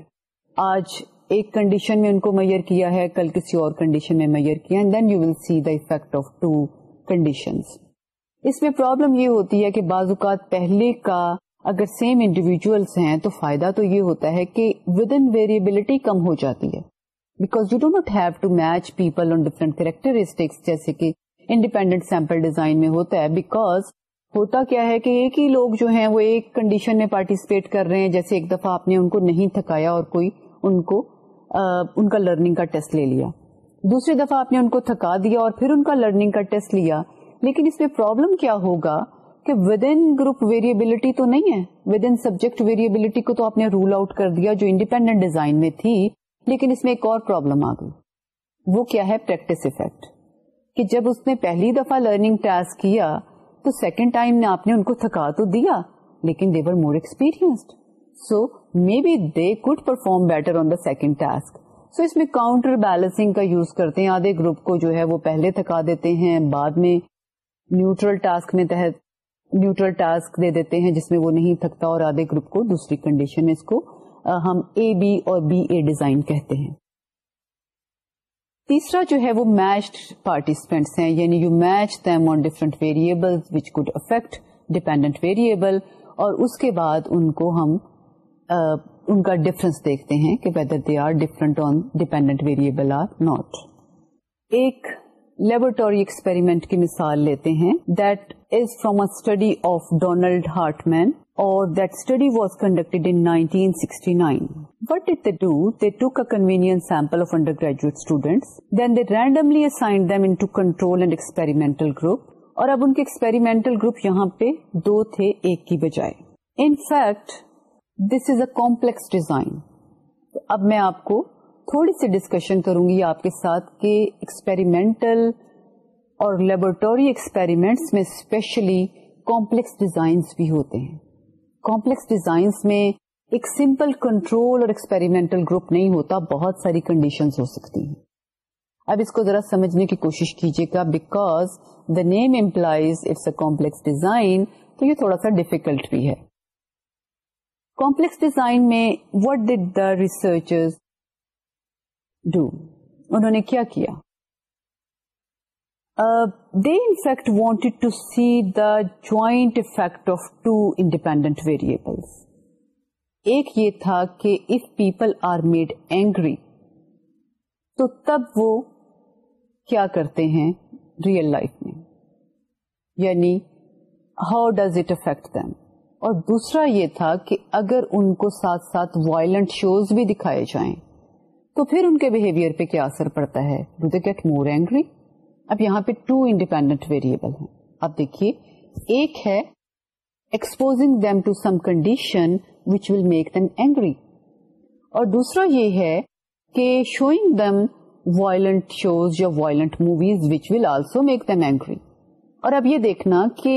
آج ایک condition میں ان کو measure کیا ہے کل کسی اور کنڈیشن میں میئر کیا and then you will see the effect of two conditions اس میں پرابلم یہ ہوتی ہے کہ بعض اوقات پہلے کا اگر سیم انڈیویجلس ہیں تو فائدہ تو یہ ہوتا ہے کہ ود ان ویریبلٹی کم ہو جاتی ہے because you don't have to match people on different characteristics جیسے کہ انڈیپینڈنٹ سیمپل ڈیزائن میں ہوتا ہے بیکاز ہوتا کیا ہے کہ ایک ہی لوگ جو ہیں وہ ایک کنڈیشن میں پارٹیسپیٹ کر رہے ہیں جیسے ایک دفعہ آپ نے ان کو نہیں تھکایا اور کوئی ان کو آ, ان کا لرننگ کا ٹیسٹ لے لیا دوسری دفعہ آپ نے ان کو تھکا دیا اور پھر ان کا لرننگ کا ٹیسٹ لیا لیکن اس میں پرابلم کیا ہوگا کہ ود ان گروپ ویریبلٹی تو نہیں ہے ود ان سبجیکٹ ویریبلٹی کو تو آپ نے رول آؤٹ کر دیا جو انڈیپینڈنٹ ڈیزائن میں تھی لیکن اس میں ایک اور پرابلم آ گئی وہ کیا ہے پریکٹس افیکٹ کہ جب اس نے پہلی دفعہ لرننگ ٹاسک کیا تو سیکنڈ ٹائم نے نے آپ ان کو تھکا تو دیا لیکن more so maybe they could perform better on the second task so اس میں کاؤنٹر بیلنسنگ کا یوز کرتے ہیں آدھے گروپ کو جو ہے وہ پہلے تھکا دیتے ہیں بعد میں نیوٹرل ٹاسک میں تحت نیوٹرل ٹاسک دے دیتے ہیں جس میں وہ نہیں تھکتا اور آدھے گروپ کو دوسری کنڈیشن میں اس کو ہم اے بی اور بی اے ڈیزائن کہتے ہیں تیسرا جو ہے وہ میچڈ پارٹیسپینٹس ہیں یعنی you match on different variable variable which could affect اور اس کے بعد ان کو ہم uh, ان کا ڈفرنس دیکھتے ہیں کہ whether they are different on dependent variable or not ایک لیبورٹری ایکسپیریمنٹ کی مثال لیتے ہیں that is from a study of Donald Hartmann or that study was conducted in 1969. What did they do? They took a convenient sample of undergraduate students. Then they randomly assigned them into control and experimental group. اور اب ان کے experimental group یہاں پہ دو تھے ایک کی بجائے in fact this is a complex design اب میں آپ کو تھوڑی سی ڈسکشن کروں گی آپ کے ساتھ کہ ایکسپیریمنٹل اور لیبورٹوری ایکسپیریمنٹس میں اسپیشلی کمپلیکس ڈیزائنس بھی ہوتے ہیں کمپلیکس ڈیزائنس میں ایک سمپل کنٹرول اور ایکسپیریمنٹل گروپ نہیں ہوتا بہت ساری کنڈیشن ہو سکتی ہیں اب اس کو ذرا سمجھنے کی کوشش کیجیے گا because the name implies a complex design تو یہ تھوڑا سا ڈیفیکلٹ بھی ہے کمپلیکس ڈیزائن میں what did the research do انہوں نے کیا کیا they in fact wanted to see the joint effect of two independent variable ایک یہ تھا کہ if people are made angry تو تب وہ کیا کرتے ہیں ریئل لائف میں یعنی how does it affect them اور دوسرا یہ تھا کہ اگر ان کو ساتھ ساتھ وائلنٹ شوز بھی دکھائے جائیں تو پھر ان کے بہیویئر پہ کیا اثر پڑتا ہے do they get more angry اب یہاں پہ ٹو انڈیپینڈنٹ ویریبل ہیں اب دیکھیے ایک ہے exposing to some condition which will make them angry اور دوسرا یہ ہے کہ شوئنگ دم وائلنٹ شوز یا violent movies which will also make them angry اور اب یہ دیکھنا کہ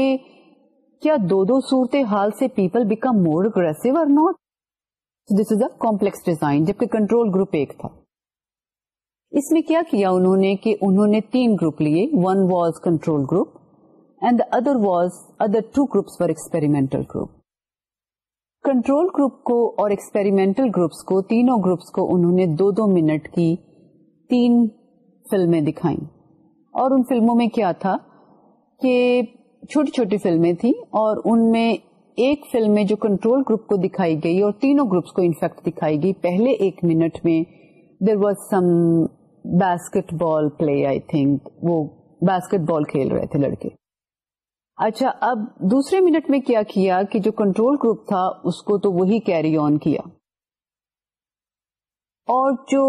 کیا دو دو صورت حال سے پیپل بیکم مور اگریسو اور not this is a complex design جبکہ کنٹرول گروپ ایک تھا اس میں کیا کیا انہوں انہوں نے نے کہ تین گروپ لیے one was control group and the other was other two groups for experimental group control group کو اور ایکسپیریمنٹل گروپس کو تینوں گروپس کو انہوں نے دو دو منٹ کی تین فلمیں دکھائیں اور ان فلموں میں کیا تھا کہ چھوٹی چھوٹی فلمیں تھیں اور ان میں ایک فلم میں جو کنٹرول گروپ کو دکھائی گئی اور تینوں گروپس کو انفیکٹ دکھائی گئی پہلے ایک منٹ میں there was some basketball play I think وہ باسکٹ بال کھیل رہے تھے لڑکے اچھا اب دوسرے منٹ میں کیا کیا کہ جو کنٹرول گروپ تھا اس کو تو وہی کیری آن کیا اور جو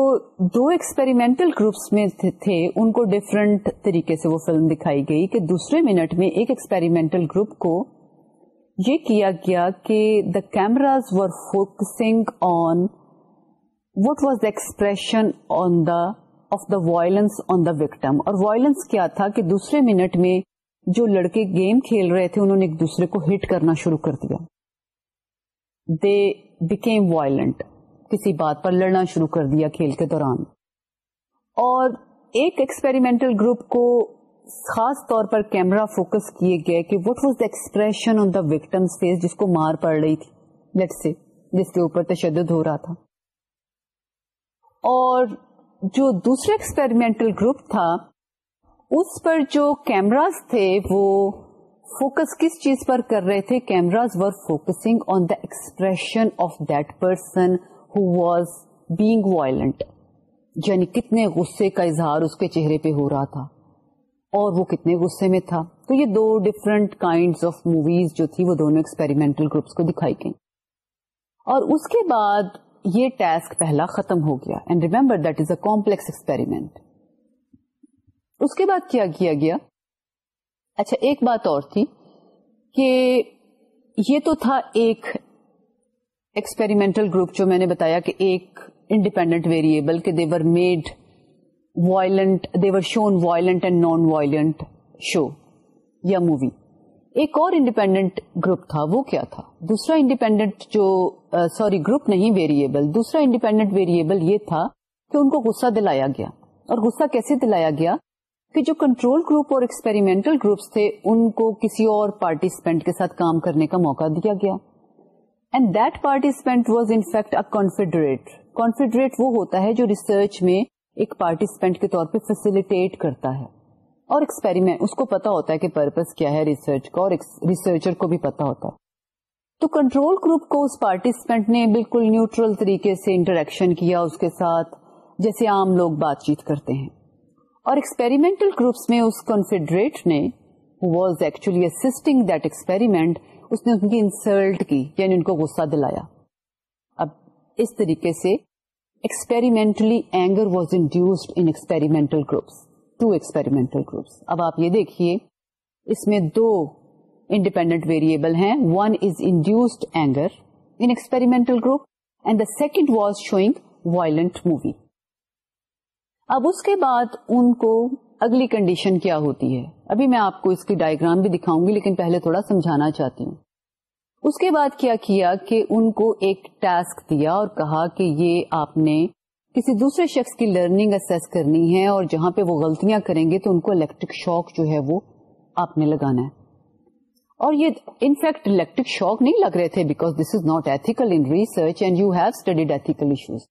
دو ایکسپریمنٹل گروپس میں تھے ان کو ڈفرنٹ طریقے سے وہ فلم دکھائی گئی کہ دوسرے منٹ میں ایک ایکسپریمنٹل گروپ کو یہ کیا گیا کہ the cameras were focusing on what was the expression on the of the violence on the victim اور وائلنس کیا تھا کہ دوسرے منٹ میں جو لڑکے گیم کھیل رہے تھے انہوں نے ایک دوسرے کو ہٹ کرنا شروع کر دیا دے بیکیم وائلنٹ کسی بات پر لڑنا شروع کر دیا کھیل کے دوران اور ایک ایکسپیریمنٹل گروپ کو خاص طور پر کیمرا فوکس کیے گئے کہ what was the expression on the victim face جس کو مار پڑ رہی تھی لیٹ سے جس کے اوپر تشدد ہو رہا تھا اور جو دوسرا ایکسپیریمنٹل گروپ تھا اس پر جو کیمراز تھے وہ فوکس کس چیز پر کر رہے تھے cameras were focusing on the expression of that person who was being violent یعنی کتنے غصے کا اظہار اس کے چہرے پہ ہو رہا تھا اور وہ کتنے غصے میں تھا تو یہ دو ڈفرنٹ کائنڈ آف موویز جو تھی وہ دونوں ایکسپیریمنٹل گروپس کو دکھائی گئی اور اس کے بعد یہ ٹاسک پہلا ختم ہو گیا and remember that is a complex experiment اس کے بعد کیا کیا گیا اچھا ایک بات اور تھی کہ یہ تو تھا ایک ایکسپیریمنٹل گروپ جو میں نے بتایا کہ ایک انڈیپینڈنٹ ویریبل کہ they were made violent they were shown violent and non violent show یا مووی ایک اور انڈیپینڈنٹ گروپ تھا وہ کیا تھا دوسرا انڈیپینڈنٹ جو سوری گروپ نہیں ویریبل دوسرا انڈیپینڈنٹ ویریبل یہ تھا کہ ان کو غصہ دلایا گیا اور غصہ کیسے دلایا گیا کہ جو کنٹرول گروپ اور ایکسپیریمنٹل گروپس تھے ان کو کسی اور پارٹیسپینٹ کے ساتھ کام کرنے کا موقع دیا گیا and that participant was confederate confederate وہ ہوتا ہے جو ریسرچ میں ایک پارٹیسپینٹ کے طور پہ فیسلٹیٹ کرتا ہے اور ایکسپیریمنٹ اس کو پتا ہوتا ہے کہ پرپز کیا ہے ریسرچ کا اور ریسرچر کو بھی پتا ہوتا ہے تو کنٹرول گروپ کو اس پارٹیسپینٹ نے بالکل نیوٹرل طریقے سے انٹریکشن کیا اس کے ساتھ جیسے عام لوگ بات چیت کرتے ہیں اور ایکسپیریمنٹل گروپس میں اس کنفیڈریٹ نے واز ایکچولی دیٹ ایکسپیریمنٹ اس نے ان یعنی ان کی کی انسلٹ یعنی کو غصہ دلایا اب اس طریقے سے experimentally anger was induced in experimental groups two experimental groups اب آپ یہ دیکھیے اس میں دو انڈیپینڈنٹ ویریبل ہیں one is induced anger in experimental group and the second was showing violent movie اب اس کے بعد ان کو اگلی کنڈیشن کیا ہوتی ہے ابھی میں آپ کو اس کی ڈائگرام بھی دکھاؤں گی لیکن پہلے تھوڑا سمجھانا چاہتی ہوں اس کے بعد کیا کیا کہ ان کو ایک ٹاسک دیا اور کہا کہ یہ آپ نے کسی دوسرے شخص کی لرننگ اسیس کرنی ہے اور جہاں پہ وہ غلطیاں کریں گے تو ان کو الیکٹرک شوق جو ہے وہ آپ نے لگانا ہے اور یہ انفیکٹ الیکٹرک شوق نہیں لگ رہے تھے because this is not in research and you have studied ethical issues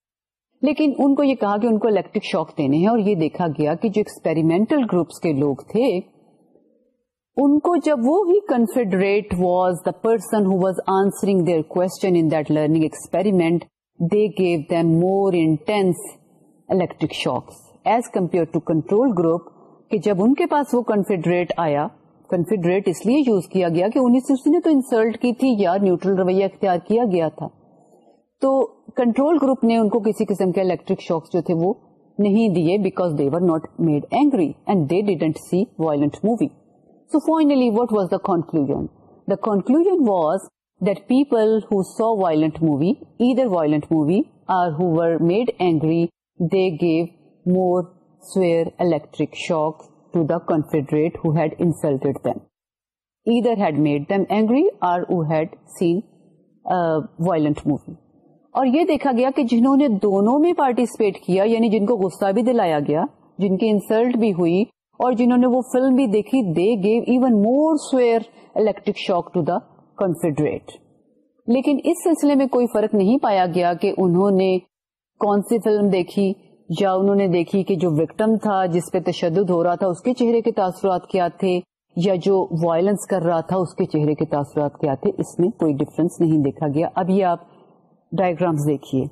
لیکن ان کو یہ کہا کہ ان کو الیکٹرک شوق دینے ہیں اور یہ دیکھا گیا کہ جو ایکسپیریمنٹل گروپس کے لوگ تھے ان کو جب وہ ہی confederate was the person who was answering their question that learning experiment they gave them more intense electric shocks as compared to control group gave the نے تو انسلٹ کی تھی یا نیوٹرل رویہ اختیار کیا گیا تھا تو کنٹرول گروپ نے ان کو کسی قسم کے الیکٹرک شاک جو تھے وہ نہیں دیے because they were not made angry and they didn't see violent movie so finally what was the conclusion was people confederate saw violent movie ادھر violent movie or who gave or who to seen a violent movie اور یہ دیکھا گیا کہ جنہوں نے دونوں میں پارٹیسپیٹ کیا یعنی جن کو غصہ بھی دلایا گیا جن کی انسلٹ بھی ہوئی اور جنہوں نے وہ فلم بھی دیکھی they gave even more severe electric shock to the لیکن اس سلسلے میں کوئی فرق نہیں پایا گیا کہ انہوں نے کون سی فلم دیکھی دیکھی یا انہوں نے کہ جو وکٹم تھا جس پہ تشدد ہو رہا تھا اس کے چہرے کے تاثرات کیا تھے یا جو وائلنس کر رہا تھا اس کے چہرے کے تاثرات کیا تھے اس میں کوئی ڈفرنس نہیں دیکھا گیا اب یہ آپ ڈائگرام دیکھیے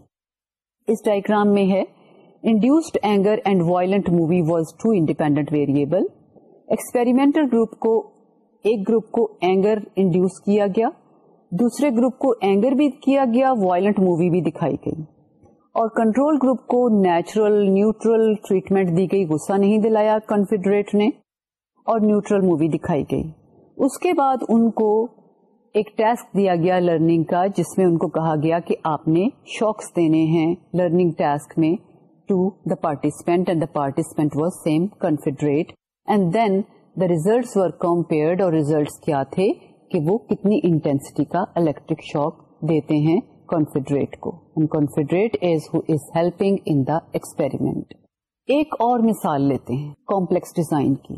اس ڈائگرام میں ہے induced anger and violent movie was two independent variable experimental group کو ایک گروپ کو اینگر انڈیوس کیا گیا دوسرے گروپ کو اینگر بھی کیا گیا وائلنٹ مووی بھی دکھائی گئی اور کنٹرول گروپ کو نیچرل نیوٹرل ٹریٹمنٹ دی گئی غصہ نہیں دلایا کنفیڈریٹ نے اور نیوٹرل مووی دکھائی گئی اس کے بعد ان کو ایک ٹاسک دیا گیا لرننگ کا جس میں ان کو کہا گیا کہ آپ نے شوقس دینے ہیں لرننگ میں to the participant and the participant was same confederate and then the result were compared اور ریزلٹس کیا تھے کہ وہ کتنی انٹینسٹی کا الیکٹرک شاک دیتے ہیں کانفیڈریٹ کو and confederate is who is helping in the experiment ایک اور مثال لیتے ہیں کمپلیکس ڈیزائن کی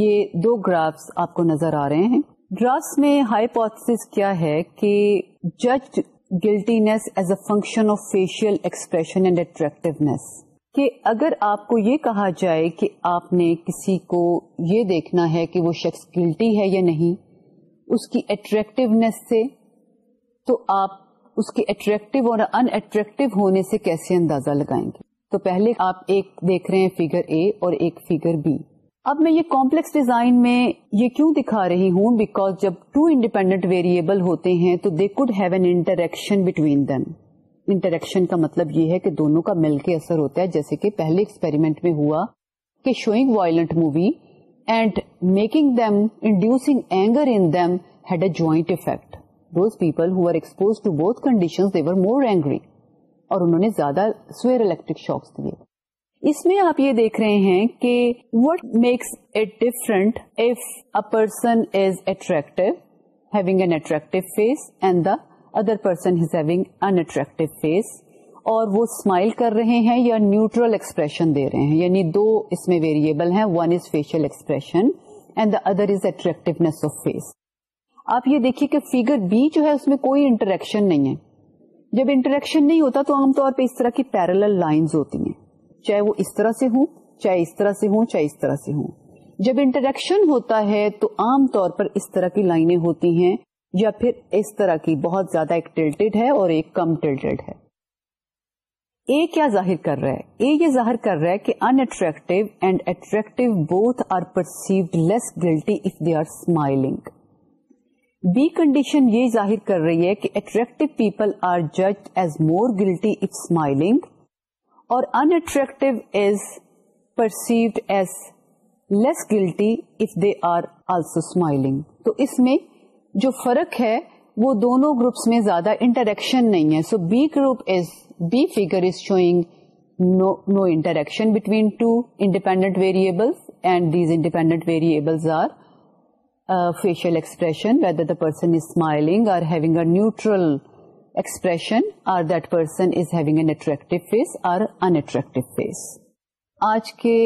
یہ دو گرافس آپ کو نظر آ رہے ہیں گرافس میں ہائیپوتھس کیا ہے کہ judged a function of facial expression and attractiveness کہ اگر آپ کو یہ کہا جائے کہ آپ نے کسی کو یہ دیکھنا ہے کہ وہ شخص گلٹی ہے یا نہیں اس کی اٹریکٹونیس سے تو آپ اس کے اٹریکٹو اور ان اٹریکٹیو ہونے سے کیسے اندازہ لگائیں گے تو پہلے آپ ایک دیکھ رہے ہیں فیگر اے اور ایک فیگر بی اب میں یہ کمپلیکس ڈیزائن میں یہ کیوں دکھا رہی ہوں بیکاز جب ٹو انڈیپینڈنٹ ویریبل ہوتے ہیں تو they could have an interaction between them interaction کا مطلب یہ ہے کہ دونوں کا مل کے اثر ہوتا ہے جیسے کہ پہلے ایکسپیریمنٹ میں ہوا کہ showing violent movie and making them inducing anger in them had a joint effect those people who are expose to both condition they were more angry اور انہوں نے زیادہ سویر الیکٹرک شاکس دیے اس میں آپ یہ دیکھ رہے ہیں کہ what makes it different if a person is attractive having an attractive face and the other person is having unattractive face اور وہ اسمائل کر رہے ہیں یا نیوٹرل ایکسپریشن دے رہے ہیں یعنی دو اس میں ویریبل ہیں one is facial expression and the other is attractiveness of face آپ یہ دیکھیے کہ فیگر بی جو ہے اس میں کوئی انٹریکشن نہیں ہے جب انٹریکشن نہیں ہوتا تو عام طور پہ اس طرح کی پیرل لائنز ہوتی ہیں چاہے وہ اس طرح سے ہوں چاہے اس طرح سے ہوں چاہے اس طرح سے ہوں جب انٹریکشن ہوتا ہے تو عام طور پر اس طرح کی لائنیں ہوتی ہیں یا پھر اس طرح کی بہت زیادہ ایک ٹلٹڈ ہے اور ایک کم ٹلٹڈ ہے اے کیا ظاہر کر رہا ہے اے یہ ظاہر کر رہا ہے کہ unattractive and attractive both are perceived less guilty if they are smiling B condition یہ ظاہر کر رہی ہے کہ اٹریکٹو پیپل آر جج as more guilty if smiling اور unattractive as perceived as less guilty if they are also smiling تو اس میں جو فرق ہے وہ دونوں گروپس میں زیادہ انٹریکشن نہیں ہے so B group is B figure is showing no interaction between two independent variables and these independent variables are facial expression whether the person is smiling or having a neutral expression or that person is having an attractive face or unattractive face آج کے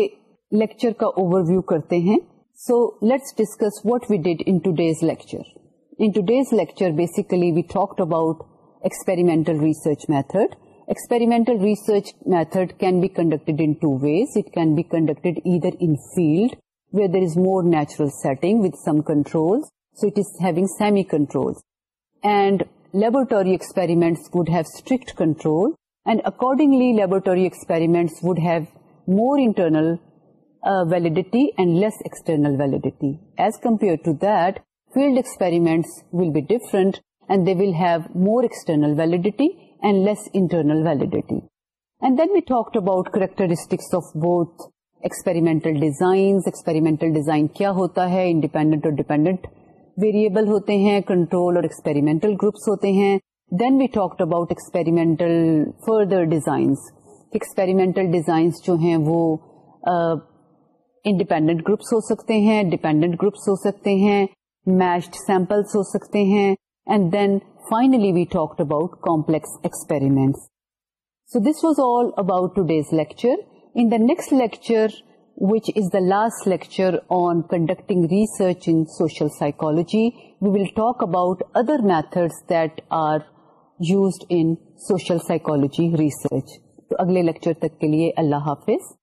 lecture کا overview کرتے ہیں so let's discuss what we did in today's lecture In today's lecture, basically, we talked about experimental research method. Experimental research method can be conducted in two ways. It can be conducted either in field, where there is more natural setting with some controls. So it is having semi-controls. And laboratory experiments would have strict control. And accordingly, laboratory experiments would have more internal uh, validity and less external validity. As compared to that, field experiments will be different and they will have more external validity and less internal validity statistics of both experimental design experimental design کیا ہوتا ہے independent اور dependent variable ہوتے ہیں control اور experimental groups ہوتے ہیں then we talk about experimental further designs experimental designs جو ہیں وہ انڈیپینڈنٹ گروپس ہو سکتے ہیں ڈیپینڈنٹ گروپس ہو سکتے ہیں میشڈ سیمپلس ہو سکتے ہیں and then finally we talked about complex experiments so this was all about today's lecture in the next lecture which is the last lecture on conducting research in social psychology we will talk about other methods that are used in social psychology research تو اگلے لیکچر تک کے لیے اللہ حافظ